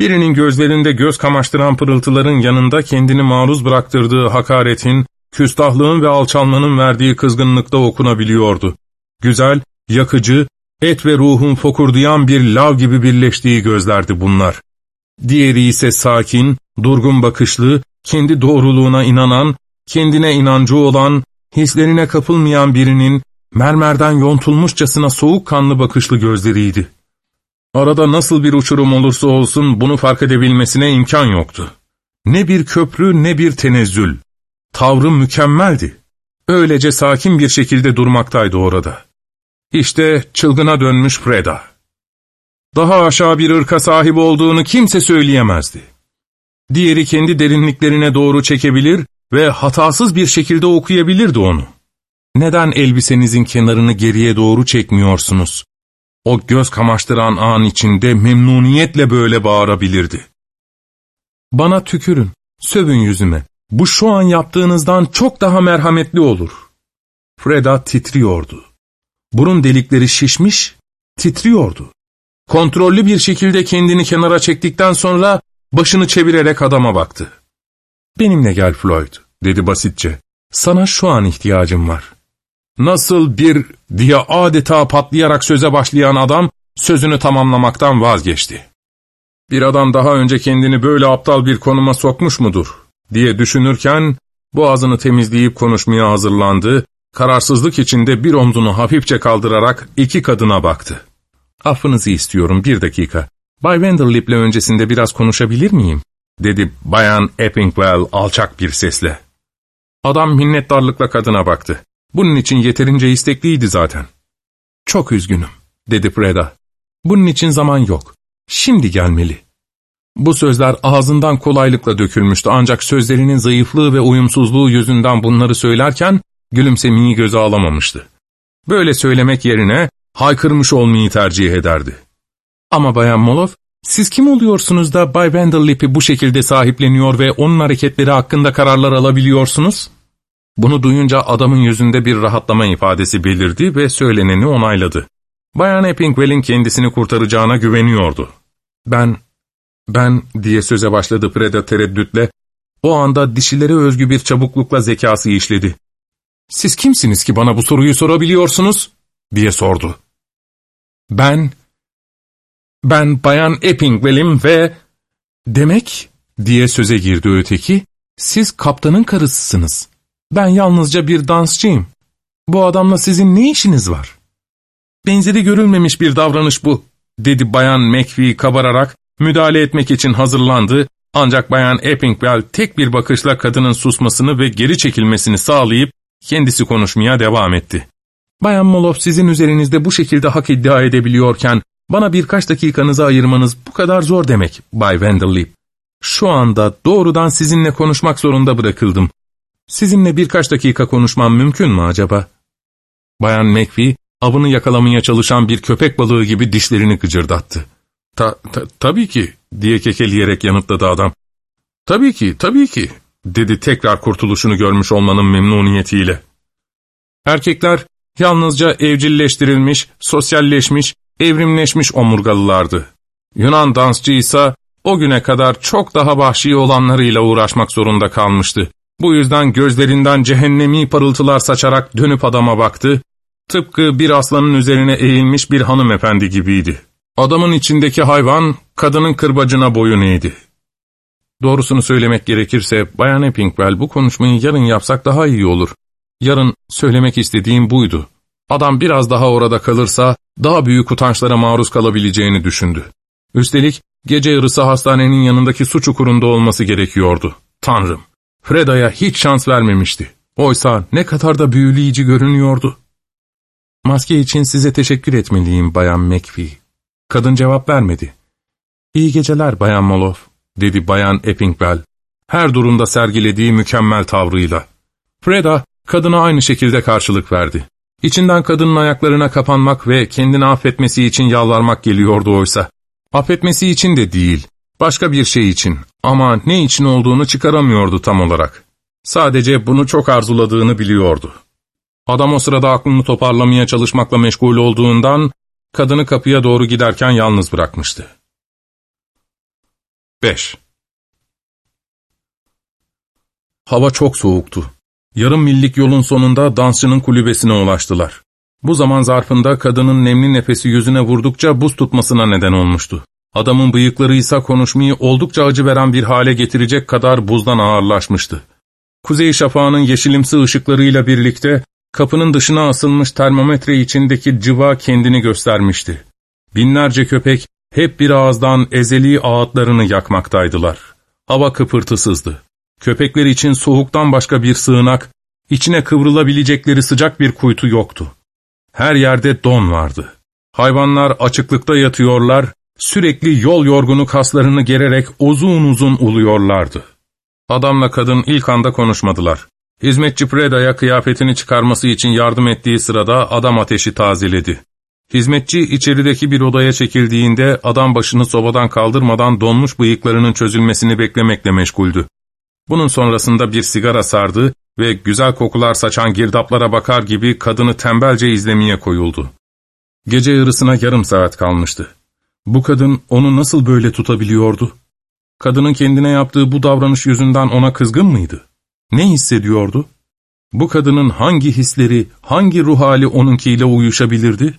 Birinin gözlerinde göz kamaştıran pırıltıların yanında kendini maruz bıraktırdığı hakaretin, küstahlığın ve alçalmanın verdiği kızgınlıkta okunabiliyordu. Güzel, yakıcı, et ve ruhun fokurdayan bir lav gibi birleştiği gözlerdi bunlar. Diğeri ise sakin, durgun bakışlı, kendi doğruluğuna inanan, kendine inancı olan, hislerine kapılmayan birinin mermerden yontulmuşçasına soğukkanlı bakışlı gözleriydi. Arada nasıl bir uçurum olursa olsun bunu fark edebilmesine imkan yoktu. Ne bir köprü ne bir tenezzül. Tavrı mükemmeldi. Öylece sakin bir şekilde durmaktaydı orada. İşte çılgına dönmüş Freda. Daha aşağı bir ırka sahip olduğunu kimse söyleyemezdi. Diğeri kendi derinliklerine doğru çekebilir ve hatasız bir şekilde okuyabilirdi onu. Neden elbisenizin kenarını geriye doğru çekmiyorsunuz? O göz kamaştıran an içinde memnuniyetle böyle bağırabilirdi. Bana tükürün, sövün yüzüme. Bu şu an yaptığınızdan çok daha merhametli olur. Freda titriyordu. Burun delikleri şişmiş, titriyordu. Kontrollü bir şekilde kendini kenara çektikten sonra başını çevirerek adama baktı. ''Benimle gel Floyd.'' dedi basitçe. ''Sana şu an ihtiyacım var.'' Nasıl bir diye adeta patlayarak söze başlayan adam sözünü tamamlamaktan vazgeçti. Bir adam daha önce kendini böyle aptal bir konuma sokmuş mudur diye düşünürken boğazını temizleyip konuşmaya hazırlandı, kararsızlık içinde bir omzunu hafifçe kaldırarak iki kadına baktı. ''Affınızı istiyorum bir dakika. Bay Vanderlip'le öncesinde biraz konuşabilir miyim?'' dedi Bayan Eppingwell alçak bir sesle. Adam minnettarlıkla kadına baktı. Bunun için yeterince istekliydi zaten. ''Çok üzgünüm.'' dedi Freda. ''Bunun için zaman yok. Şimdi gelmeli.'' Bu sözler ağzından kolaylıkla dökülmüştü ancak sözlerinin zayıflığı ve uyumsuzluğu yüzünden bunları söylerken gülümsemeyi göze alamamıştı. Böyle söylemek yerine haykırmış olmayı tercih ederdi. Ama Bayan Molov, siz kim oluyorsunuz da Bay Vanderlip'i bu şekilde sahipleniyor ve onun hareketleri hakkında kararlar alabiliyorsunuz? Bunu duyunca adamın yüzünde bir rahatlama ifadesi belirdi ve söyleneni onayladı. Bayan Eppingwell'in kendisini kurtaracağına güveniyordu. Ben, ben diye söze başladı Freda tereddütle. O anda dişilere özgü bir çabuklukla zekası işledi. ''Siz kimsiniz ki bana bu soruyu sorabiliyorsunuz?'' diye sordu. ''Ben, ben Bayan Eppingwell'im ve...'' ''Demek'' diye söze girdi öteki, ''siz kaptanın karısısınız. Ben yalnızca bir dansçıyım. Bu adamla sizin ne işiniz var?'' ''Benzeri görülmemiş bir davranış bu.'' dedi Bayan McPhee kabararak, müdahale etmek için hazırlandı ancak Bayan Eppingwell tek bir bakışla kadının susmasını ve geri çekilmesini sağlayıp kendisi konuşmaya devam etti. Bayan Moloff sizin üzerinizde bu şekilde hak iddia edebiliyorken bana birkaç dakikanızı ayırmanız bu kadar zor demek Bay Vanderlip. Şu anda doğrudan sizinle konuşmak zorunda bırakıldım. Sizinle birkaç dakika konuşmam mümkün mü acaba? Bayan McPhee, avını yakalamaya çalışan bir köpek balığı gibi dişlerini gıcırdattı. Ta, ta, tabii ki, diye kekeleyerek yanıtladı adam. Tabii ki, tabii ki, dedi tekrar kurtuluşunu görmüş olmanın memnuniyetiyle. Erkekler yalnızca evcilleştirilmiş, sosyalleşmiş, evrimleşmiş omurgalılardı. Yunan dansçı ise o güne kadar çok daha vahşi olanlarıyla uğraşmak zorunda kalmıştı. Bu yüzden gözlerinden cehennemi parıltılar saçarak dönüp adama baktı, tıpkı bir aslanın üzerine eğilmiş bir hanımefendi gibiydi. Adamın içindeki hayvan, kadının kırbacına boyun eğdi. Doğrusunu söylemek gerekirse, Bayan Eppingwell bu konuşmayı yarın yapsak daha iyi olur. Yarın söylemek istediğim buydu. Adam biraz daha orada kalırsa, daha büyük utançlara maruz kalabileceğini düşündü. Üstelik, gece yarısı hastanenin yanındaki su çukurunda olması gerekiyordu. Tanrım, Freda'ya hiç şans vermemişti. Oysa ne kadar da büyüleyici görünüyordu. Maske için size teşekkür etmeliyim Bayan McPhee. Kadın cevap vermedi. İyi geceler Bayan Molov, dedi Bayan Eppingwell. Her durumda sergilediği mükemmel tavrıyla. Freda, kadına aynı şekilde karşılık verdi. İçinden kadının ayaklarına kapanmak ve kendini affetmesi için yalvarmak geliyordu oysa. Affetmesi için de değil, başka bir şey için ama ne için olduğunu çıkaramıyordu tam olarak. Sadece bunu çok arzuladığını biliyordu. Adam o sırada aklını toparlamaya çalışmakla meşgul olduğundan kadını kapıya doğru giderken yalnız bırakmıştı. 5. Hava çok soğuktu. Yarım millik yolun sonunda dansçının kulübesine ulaştılar. Bu zaman zarfında kadının nemli nefesi yüzüne vurdukça buz tutmasına neden olmuştu. Adamın bıyıkları ise konuşmayı oldukça acı veren bir hale getirecek kadar buzdan ağırlaşmıştı. Kuzey şafağının yeşilimsi ışıklarıyla birlikte kapının dışına asılmış termometre içindeki cıva kendini göstermişti. Binlerce köpek hep bir ağızdan ezeli ağıtlarını yakmaktaydılar. Hava kıpırtısızdı. Köpekler için soğuktan başka bir sığınak, içine kıvrılabilecekleri sıcak bir kuytu yoktu. Her yerde don vardı. Hayvanlar açıklıkta yatıyorlar, sürekli yol yorgunu kaslarını gererek uzun uzun uluyorlardı. Adamla kadın ilk anda konuşmadılar. Hizmetçi Preda'ya kıyafetini çıkarması için yardım ettiği sırada adam ateşi tazeledi. Hizmetçi içerideki bir odaya çekildiğinde adam başını sobadan kaldırmadan donmuş bıyıklarının çözülmesini beklemekle meşguldü. Bunun sonrasında bir sigara sardı ve güzel kokular saçan girdaplara bakar gibi kadını tembelce izlemeye koyuldu. Gece yarısına yarım saat kalmıştı. Bu kadın onu nasıl böyle tutabiliyordu? Kadının kendine yaptığı bu davranış yüzünden ona kızgın mıydı? Ne hissediyordu? Bu kadının hangi hisleri, hangi ruh hali onunkiyle uyuşabilirdi?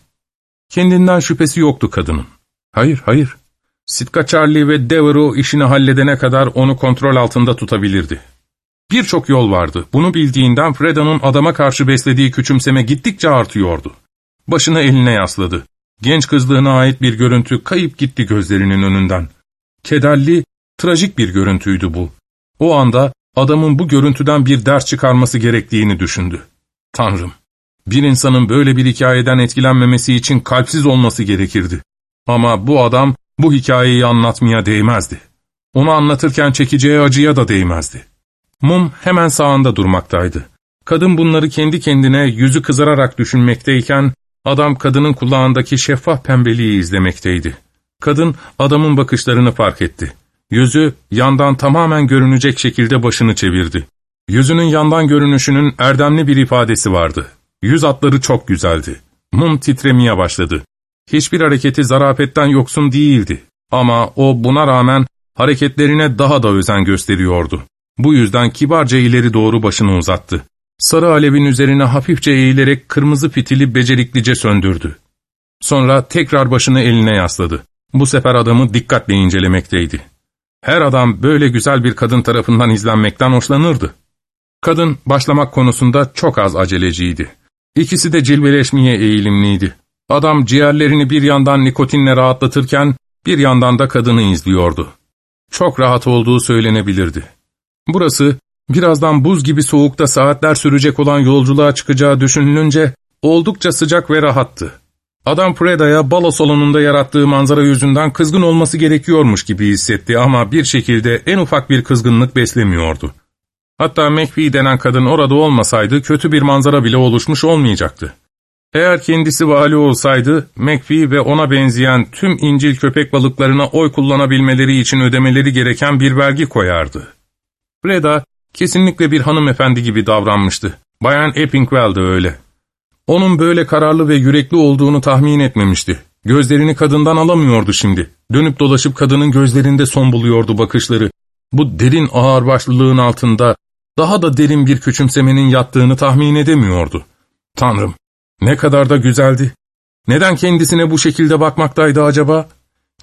Kendinden şüphesi yoktu kadının. Hayır, hayır. Sitka Charlie ve Devereux işini halledene kadar onu kontrol altında tutabilirdi. Birçok yol vardı. Bunu bildiğinden Freda'nın adama karşı beslediği küçümseme gittikçe artıyordu. Başını eline yasladı. Genç kızlığına ait bir görüntü kayıp gitti gözlerinin önünden. Kederli, trajik bir görüntüydü bu. O anda adamın bu görüntüden bir ders çıkarması gerektiğini düşündü. Tanrım, bir insanın böyle bir hikayeden etkilenmemesi için kalpsiz olması gerekirdi. Ama bu adam bu hikayeyi anlatmaya değmezdi. Onu anlatırken çekeceği acıya da değmezdi. Mum hemen sağında durmaktaydı. Kadın bunları kendi kendine yüzü kızararak düşünmekteyken, adam kadının kulağındaki şeffaf pembeliği izlemekteydi. Kadın adamın bakışlarını fark etti. Yüzü yandan tamamen görünecek şekilde başını çevirdi. Yüzünün yandan görünüşünün erdemli bir ifadesi vardı. Yüz atları çok güzeldi. Mum titremeye başladı. Hiçbir hareketi zarafetten yoksun değildi. Ama o buna rağmen hareketlerine daha da özen gösteriyordu. Bu yüzden kibarca ileri doğru başını uzattı. Sarı alevin üzerine hafifçe eğilerek kırmızı fitili beceriklice söndürdü. Sonra tekrar başını eline yasladı. Bu sefer adamı dikkatle incelemekteydi. Her adam böyle güzel bir kadın tarafından izlenmekten hoşlanırdı. Kadın başlamak konusunda çok az aceleciydi. İkisi de cilveleşmeye eğilimliydi. Adam ciğerlerini bir yandan nikotinle rahatlatırken bir yandan da kadını izliyordu. Çok rahat olduğu söylenebilirdi. Burası birazdan buz gibi soğukta saatler sürecek olan yolculuğa çıkacağı düşünülünce oldukça sıcak ve rahattı. Adam Freda'ya balo salonunda yarattığı manzara yüzünden kızgın olması gerekiyormuş gibi hissetti ama bir şekilde en ufak bir kızgınlık beslemiyordu. Hatta McPhee denen kadın orada olmasaydı kötü bir manzara bile oluşmuş olmayacaktı. Eğer kendisi vali olsaydı, McPhee ve ona benzeyen tüm incil köpek balıklarına oy kullanabilmeleri için ödemeleri gereken bir vergi koyardı. Freda, kesinlikle bir hanımefendi gibi davranmıştı. Bayan Eppingwell de öyle. Onun böyle kararlı ve yürekli olduğunu tahmin etmemişti. Gözlerini kadından alamıyordu şimdi. Dönüp dolaşıp kadının gözlerinde son buluyordu bakışları. Bu derin ağırbaşlılığın altında daha da derin bir küçümsemenin yattığını tahmin edemiyordu. Tanrım, ne kadar da güzeldi. Neden kendisine bu şekilde bakmaktaydı acaba?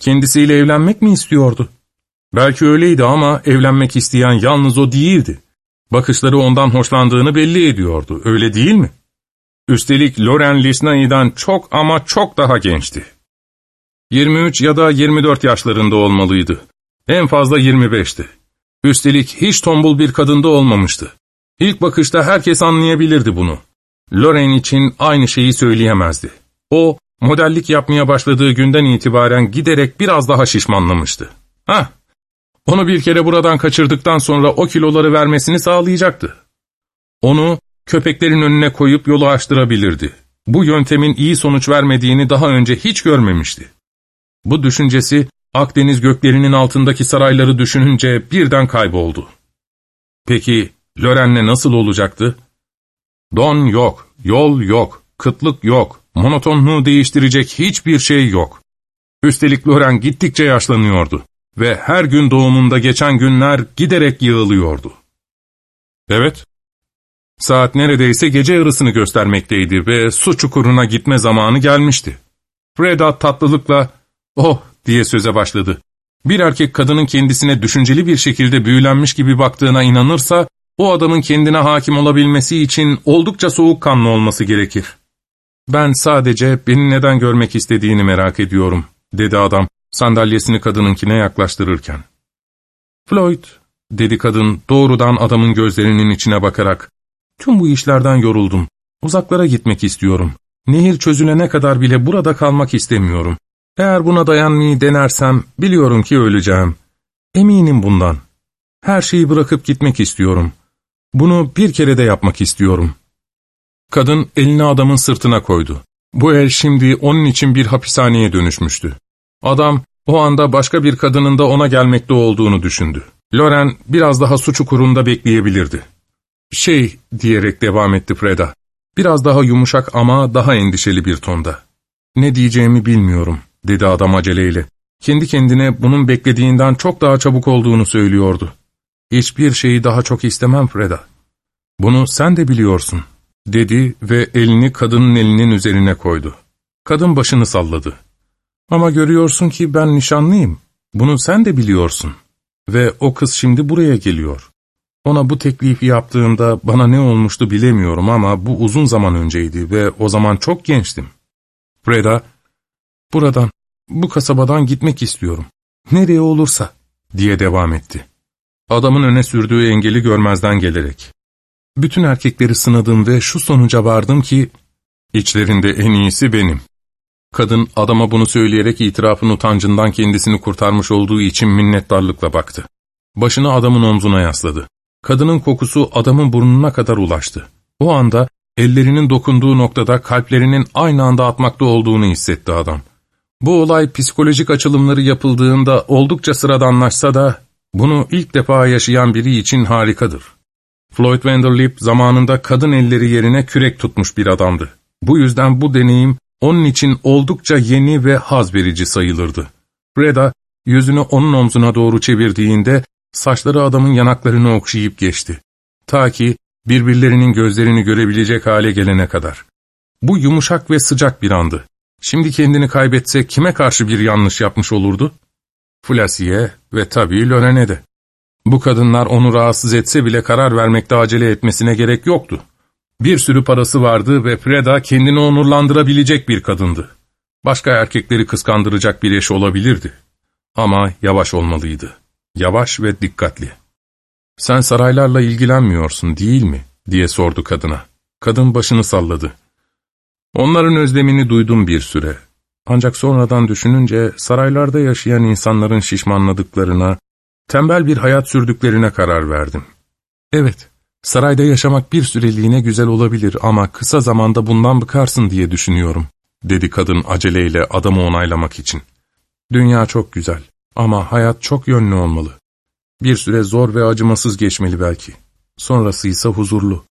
Kendisiyle evlenmek mi istiyordu? Belki öyleydi ama evlenmek isteyen yalnız o değildi. Bakışları ondan hoşlandığını belli ediyordu, öyle değil mi? Üstelik Loren Lisnai'den çok ama çok daha gençti. 23 ya da 24 yaşlarında olmalıydı. En fazla 25'ti. Üstelik hiç tombul bir kadında olmamıştı. İlk bakışta herkes anlayabilirdi bunu. Loren için aynı şeyi söyleyemezdi. O, modellik yapmaya başladığı günden itibaren giderek biraz daha şişmanlamıştı. Hah, onu bir kere buradan kaçırdıktan sonra o kiloları vermesini sağlayacaktı. Onu köpeklerin önüne koyup yolu açtırabilirdi. Bu yöntemin iyi sonuç vermediğini daha önce hiç görmemişti. Bu düşüncesi Akdeniz göklerinin altındaki sarayları düşününce birden kayboldu. Peki Lören'le nasıl olacaktı? Don yok, yol yok, kıtlık yok, monotonluğu değiştirecek hiçbir şey yok. Üstelik Loren gittikçe yaşlanıyordu ve her gün doğumunda geçen günler giderek yığılıyordu. Evet, saat neredeyse gece yarısını göstermekteydi ve su çukuruna gitme zamanı gelmişti. Freda tatlılıkla, oh diye söze başladı. Bir erkek kadının kendisine düşünceli bir şekilde büyülenmiş gibi baktığına inanırsa, o adamın kendine hakim olabilmesi için oldukça soğukkanlı olması gerekir. Ben sadece beni neden görmek istediğini merak ediyorum, dedi adam sandalyesini kadınınkine yaklaştırırken. Floyd, dedi kadın doğrudan adamın gözlerinin içine bakarak, tüm bu işlerden yoruldum, uzaklara gitmek istiyorum. Nehir çözülene kadar bile burada kalmak istemiyorum. Eğer buna dayanmayı denersem biliyorum ki öleceğim. Eminim bundan. Her şeyi bırakıp gitmek istiyorum. Bunu bir kere de yapmak istiyorum. Kadın elini adamın sırtına koydu. Bu el şimdi onun için bir hapishaneye dönüşmüştü. Adam o anda başka bir kadının da ona gelmekte olduğunu düşündü. Loren biraz daha su çukurunda bekleyebilirdi. Şey diyerek devam etti Freda. Biraz daha yumuşak ama daha endişeli bir tonda. Ne diyeceğimi bilmiyorum. dedi adam aceleyle. Kendi kendine bunun beklediğinden çok daha çabuk olduğunu söylüyordu. Hiçbir şeyi daha çok istemem Freda. Bunu sen de biliyorsun, dedi ve elini kadının elinin üzerine koydu. Kadın başını salladı. Ama görüyorsun ki ben nişanlıyım. Bunu sen de biliyorsun. Ve o kız şimdi buraya geliyor. Ona bu teklifi yaptığımda bana ne olmuştu bilemiyorum ama bu uzun zaman önceydi ve o zaman çok gençtim. Freda, buradan, bu kasabadan gitmek istiyorum. Nereye olursa, diye devam etti. Adamın öne sürdüğü engeli görmezden gelerek. Bütün erkekleri sınadım ve şu sonuca vardım ki, içlerinde en iyisi benim. Kadın adama bunu söyleyerek itirafın utancından kendisini kurtarmış olduğu için minnettarlıkla baktı. Başını adamın omzuna yasladı. Kadının kokusu adamın burnuna kadar ulaştı. O anda ellerinin dokunduğu noktada kalplerinin aynı anda atmakta olduğunu hissetti adam. Bu olay psikolojik açılımları yapıldığında oldukça sıradanlaşsa da bunu ilk defa yaşayan biri için harikadır. Floyd Vanderlip zamanında kadın elleri yerine kürek tutmuş bir adamdı. Bu yüzden bu deneyim onun için oldukça yeni ve haz verici sayılırdı. Freda yüzünü onun omzuna doğru çevirdiğinde saçları adamın yanaklarını okşayıp geçti. Ta ki birbirlerinin gözlerini görebilecek hale gelene kadar. Bu yumuşak ve sıcak bir andı. Şimdi kendini kaybetse kime karşı bir yanlış yapmış olurdu? Flasie'ye ve tabii Loren'e de. Bu kadınlar onu rahatsız etse bile karar vermekte acele etmesine gerek yoktu. Bir sürü parası vardı ve Freda kendini onurlandırabilecek bir kadındı. Başka erkekleri kıskandıracak bir eş olabilirdi. Ama yavaş olmalıydı. Yavaş ve dikkatli. ''Sen saraylarla ilgilenmiyorsun değil mi?'' diye sordu kadına. Kadın başını salladı. Onların özlemini duydum bir süre. Ancak sonradan düşününce saraylarda yaşayan insanların şişmanladıklarına, tembel bir hayat sürdüklerine karar verdim. Evet, sarayda yaşamak bir süreliğine güzel olabilir ama kısa zamanda bundan bıkarsın diye düşünüyorum, dedi kadın aceleyle adamı onaylamak için. Dünya çok güzel ama hayat çok yönlü olmalı. Bir süre zor ve acımasız geçmeli belki. Sonrası ise huzurlu.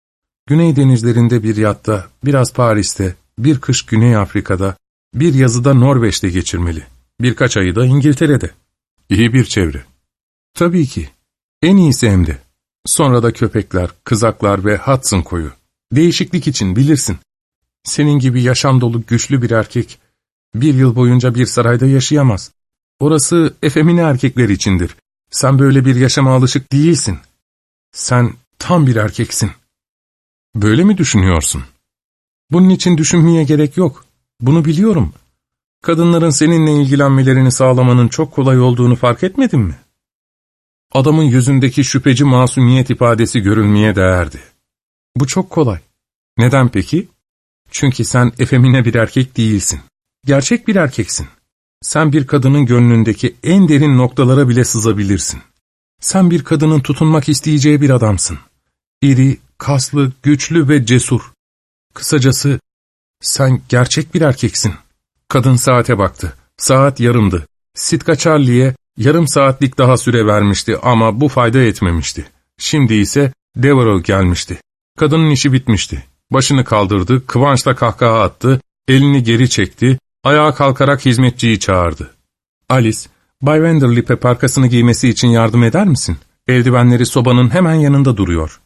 Güney denizlerinde bir yatta, biraz Paris'te, bir kış Güney Afrika'da, bir yazıda Norveç'te geçirmeli. Birkaç ayı da İngiltere'de. İyi bir çevre. Tabii ki. En iyisi hem de. Sonra da köpekler, kızaklar ve Hudson koyu. Değişiklik için bilirsin. Senin gibi yaşam dolu güçlü bir erkek, bir yıl boyunca bir sarayda yaşayamaz. Orası efemine erkekler içindir. Sen böyle bir yaşama alışık değilsin. Sen tam bir erkeksin. Böyle mi düşünüyorsun? Bunun için düşünmeye gerek yok. Bunu biliyorum. Kadınların seninle ilgilenmelerini sağlamanın çok kolay olduğunu fark etmedin mi? Adamın yüzündeki şüpheci masumiyet ifadesi görülmeye değerdi. Bu çok kolay. Neden peki? Çünkü sen efemine bir erkek değilsin. Gerçek bir erkeksin. Sen bir kadının gönlündeki en derin noktalara bile sızabilirsin. Sen bir kadının tutunmak isteyeceği bir adamsın. İri, kaslı, güçlü ve cesur. Kısacası sen gerçek bir erkeksin. Kadın saate baktı. Saat yarımdı. Sitka Charlie'ye yarım saatlik daha süre vermişti ama bu fayda etmemişti. Şimdi ise Devereux gelmişti. Kadının işi bitmişti. Başını kaldırdı, kıvançla kahkaha attı, elini geri çekti, ayağa kalkarak hizmetçiyi çağırdı. Alice, Bay Wenderlip'e parkasını giymesi için yardım eder misin? Eldivenleri sobanın hemen yanında duruyor.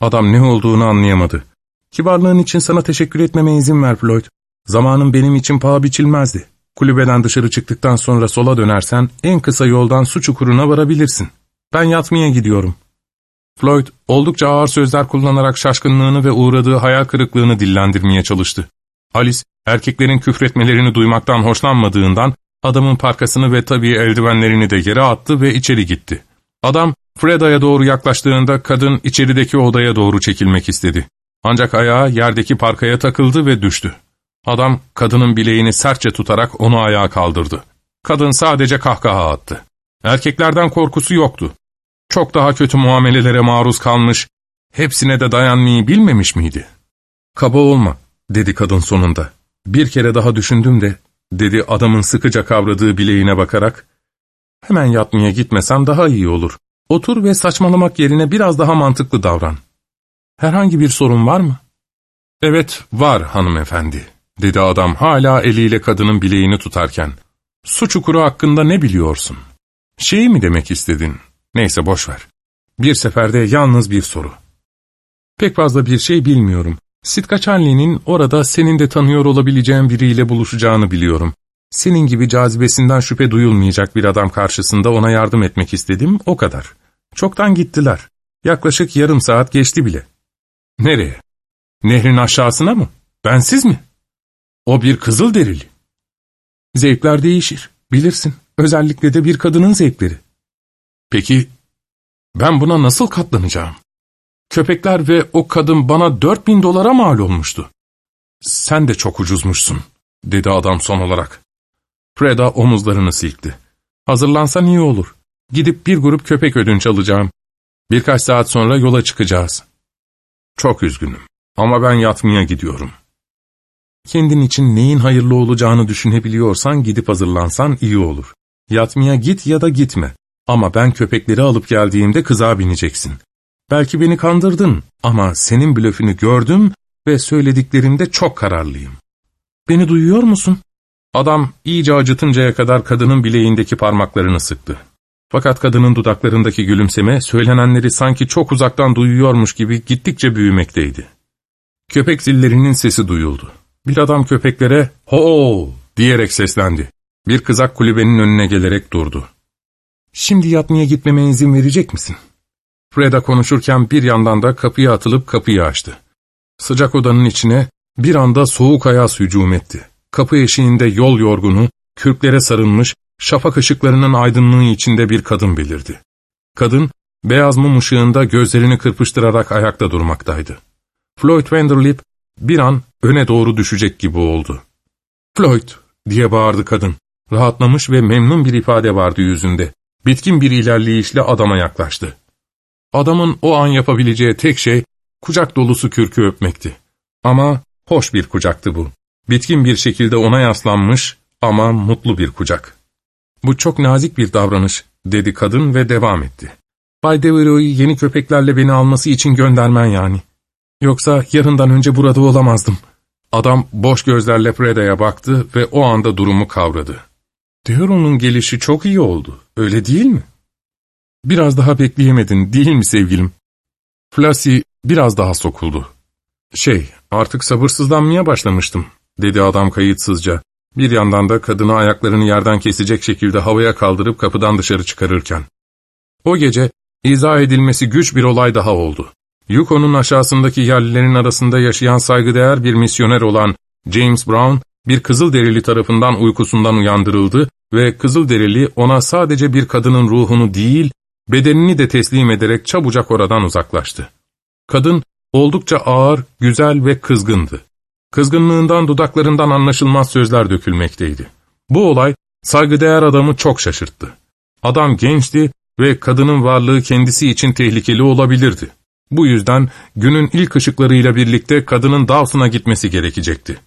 Adam ne olduğunu anlayamadı. Kibarlığın için sana teşekkür etmeme izin ver Floyd. Zamanın benim için paha biçilmezdi. Kulübeden dışarı çıktıktan sonra sola dönersen en kısa yoldan su çukuruna varabilirsin. Ben yatmaya gidiyorum. Floyd oldukça ağır sözler kullanarak şaşkınlığını ve uğradığı hayal kırıklığını dillendirmeye çalıştı. Alice erkeklerin küfretmelerini duymaktan hoşlanmadığından adamın parkasını ve tabii eldivenlerini de yere attı ve içeri gitti. Adam Freda'ya doğru yaklaştığında kadın içerideki odaya doğru çekilmek istedi. Ancak ayağı yerdeki parkaya takıldı ve düştü. Adam kadının bileğini sertçe tutarak onu ayağa kaldırdı. Kadın sadece kahkaha attı. Erkeklerden korkusu yoktu. Çok daha kötü muamelelere maruz kalmış, hepsine de dayanmayı bilmemiş miydi? Kaba olma, dedi kadın sonunda. Bir kere daha düşündüm de, dedi adamın sıkıca kavradığı bileğine bakarak. Hemen yatmaya gitmesem daha iyi olur. Otur ve saçmalamak yerine biraz daha mantıklı davran. Herhangi bir sorun var mı? Evet, var hanımefendi, dedi adam hala eliyle kadının bileğini tutarken. Su çukuru hakkında ne biliyorsun? Şeyi mi demek istedin? Neyse boş ver. Bir seferde yalnız bir soru. Pek fazla bir şey bilmiyorum. Sitka Charlie'nin orada senin de tanıyor olabileceğin biriyle buluşacağını biliyorum. Senin gibi cazibesinden şüphe duyulmayacak bir adam karşısında ona yardım etmek istedim, o kadar. Çoktan gittiler. Yaklaşık yarım saat geçti bile. Nereye? Nehrin aşağısına mı? Bensiz mi? O bir kızıl derili. Zevkler değişir, bilirsin. Özellikle de bir kadının zevkleri. Peki, ben buna nasıl katlanacağım? Köpekler ve o kadın bana dört bin dolara mal olmuştu. Sen de çok ucuzmuşsun, dedi adam son olarak. Freda omuzlarını silkti. Hazırlansan iyi olur. Gidip bir grup köpek ödünç alacağım. Birkaç saat sonra yola çıkacağız. Çok üzgünüm ama ben yatmaya gidiyorum. Kendin için neyin hayırlı olacağını düşünebiliyorsan gidip hazırlansan iyi olur. Yatmaya git ya da gitme. Ama ben köpekleri alıp geldiğimde kıza bineceksin. Belki beni kandırdın ama senin blöfünü gördüm ve söylediklerimde çok kararlıyım. Beni duyuyor musun? Adam iyice acıtıncaya kadar kadının bileğindeki parmaklarını sıktı. Fakat kadının dudaklarındaki gülümseme söylenenleri sanki çok uzaktan duyuyormuş gibi gittikçe büyümekteydi. Köpek zillerinin sesi duyuldu. Bir adam köpeklere ho diyerek seslendi. Bir kızak kulübenin önüne gelerek durdu. Şimdi yatmaya gitmeme izin verecek misin? Freda konuşurken bir yandan da kapıya atılıp kapıyı açtı. Sıcak odanın içine bir anda soğuk ayaz hücum etti. Kapı eşiğinde yol yorgunu, kürklere sarılmış, şafak ışıklarının aydınlığı içinde bir kadın belirdi. Kadın, beyaz mum ışığında gözlerini kırpıştırarak ayakta durmaktaydı. Floyd Vanderlip bir an öne doğru düşecek gibi oldu. ''Floyd!'' diye bağırdı kadın. Rahatlamış ve memnun bir ifade vardı yüzünde. Bitkin bir ilerleyişle adama yaklaştı. Adamın o an yapabileceği tek şey kucak dolusu kürkü öpmekti. Ama hoş bir kucaktı bu. Bitkin bir şekilde ona yaslanmış ama mutlu bir kucak. ''Bu çok nazik bir davranış.'' dedi kadın ve devam etti. ''Bay Devereaux'u yeni köpeklerle beni alması için göndermen yani. Yoksa yarından önce burada olamazdım.'' Adam boş gözlerle Freda'ya baktı ve o anda durumu kavradı. Devereaux'un gelişi çok iyi oldu, öyle değil mi? Biraz daha bekleyemedin, değil mi sevgilim? Flasi biraz daha sokuldu. Şey, artık sabırsızlanmaya başlamıştım, dedi adam kayıtsızca. Bir yandan da kadını ayaklarını yerden kesecek şekilde havaya kaldırıp kapıdan dışarı çıkarırken. O gece izah edilmesi güç bir olay daha oldu. Yukon'un aşağısındaki yerlilerin arasında yaşayan saygıdeğer bir misyoner olan James Brown, bir Kızılderili tarafından uykusundan uyandırıldı ve Kızılderili ona sadece bir kadının ruhunu değil, bedenini de teslim ederek çabucak oradan uzaklaştı. Kadın oldukça ağır, güzel ve kızgındı. Kızgınlığından dudaklarından anlaşılmaz sözler dökülmekteydi. Bu olay saygıdeğer adamı çok şaşırttı. Adam gençti ve kadının varlığı kendisi için tehlikeli olabilirdi. Bu yüzden günün ilk ışıklarıyla birlikte kadının Dawson'a gitmesi gerekecekti.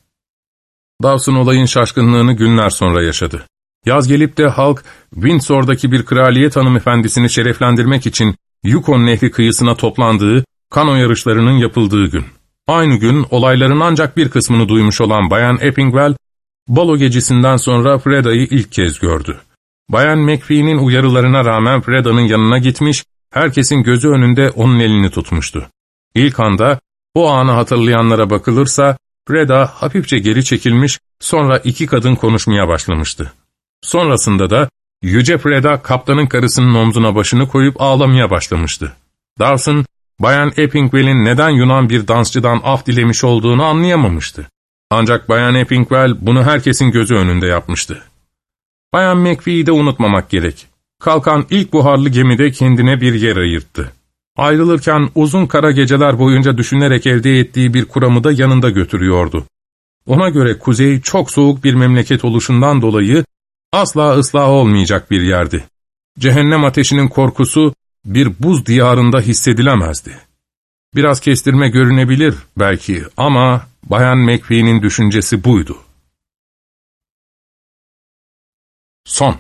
Dawson olayın şaşkınlığını günler sonra yaşadı. Yaz gelip de halk Windsor'daki bir kraliyet hanımefendisini şereflendirmek için Yukon Nehri kıyısına toplandığı kano yarışlarının yapıldığı gün. Aynı gün olayların ancak bir kısmını duymuş olan Bayan Eppingwell, balo gecesinden sonra Freda'yı ilk kez gördü. Bayan McPhee'nin uyarılarına rağmen Freda'nın yanına gitmiş, herkesin gözü önünde onun elini tutmuştu. İlk anda o anı hatırlayanlara bakılırsa, Freda hafifçe geri çekilmiş, sonra iki kadın konuşmaya başlamıştı. Sonrasında da Yüce Freda kaptanın karısının omzuna başını koyup ağlamaya başlamıştı. Dawson, Bayan Eppingwell'in neden Yunan bir dansçıdan af dilemiş olduğunu anlayamamıştı. Ancak Bayan Eppingwell bunu herkesin gözü önünde yapmıştı. Bayan McPhee'yi de unutmamak gerek. Kalkan ilk buharlı gemide kendine bir yer ayırttı. Ayrılırken uzun kara geceler boyunca düşünerek elde ettiği bir kuramı da yanında götürüyordu. Ona göre kuzey çok soğuk bir memleket oluşundan dolayı asla ıslah olmayacak bir yerdi. Cehennem ateşinin korkusu bir buz diyarında hissedilemezdi. Biraz kestirme görünebilir belki ama Bayan McPhee'nin düşüncesi buydu. Son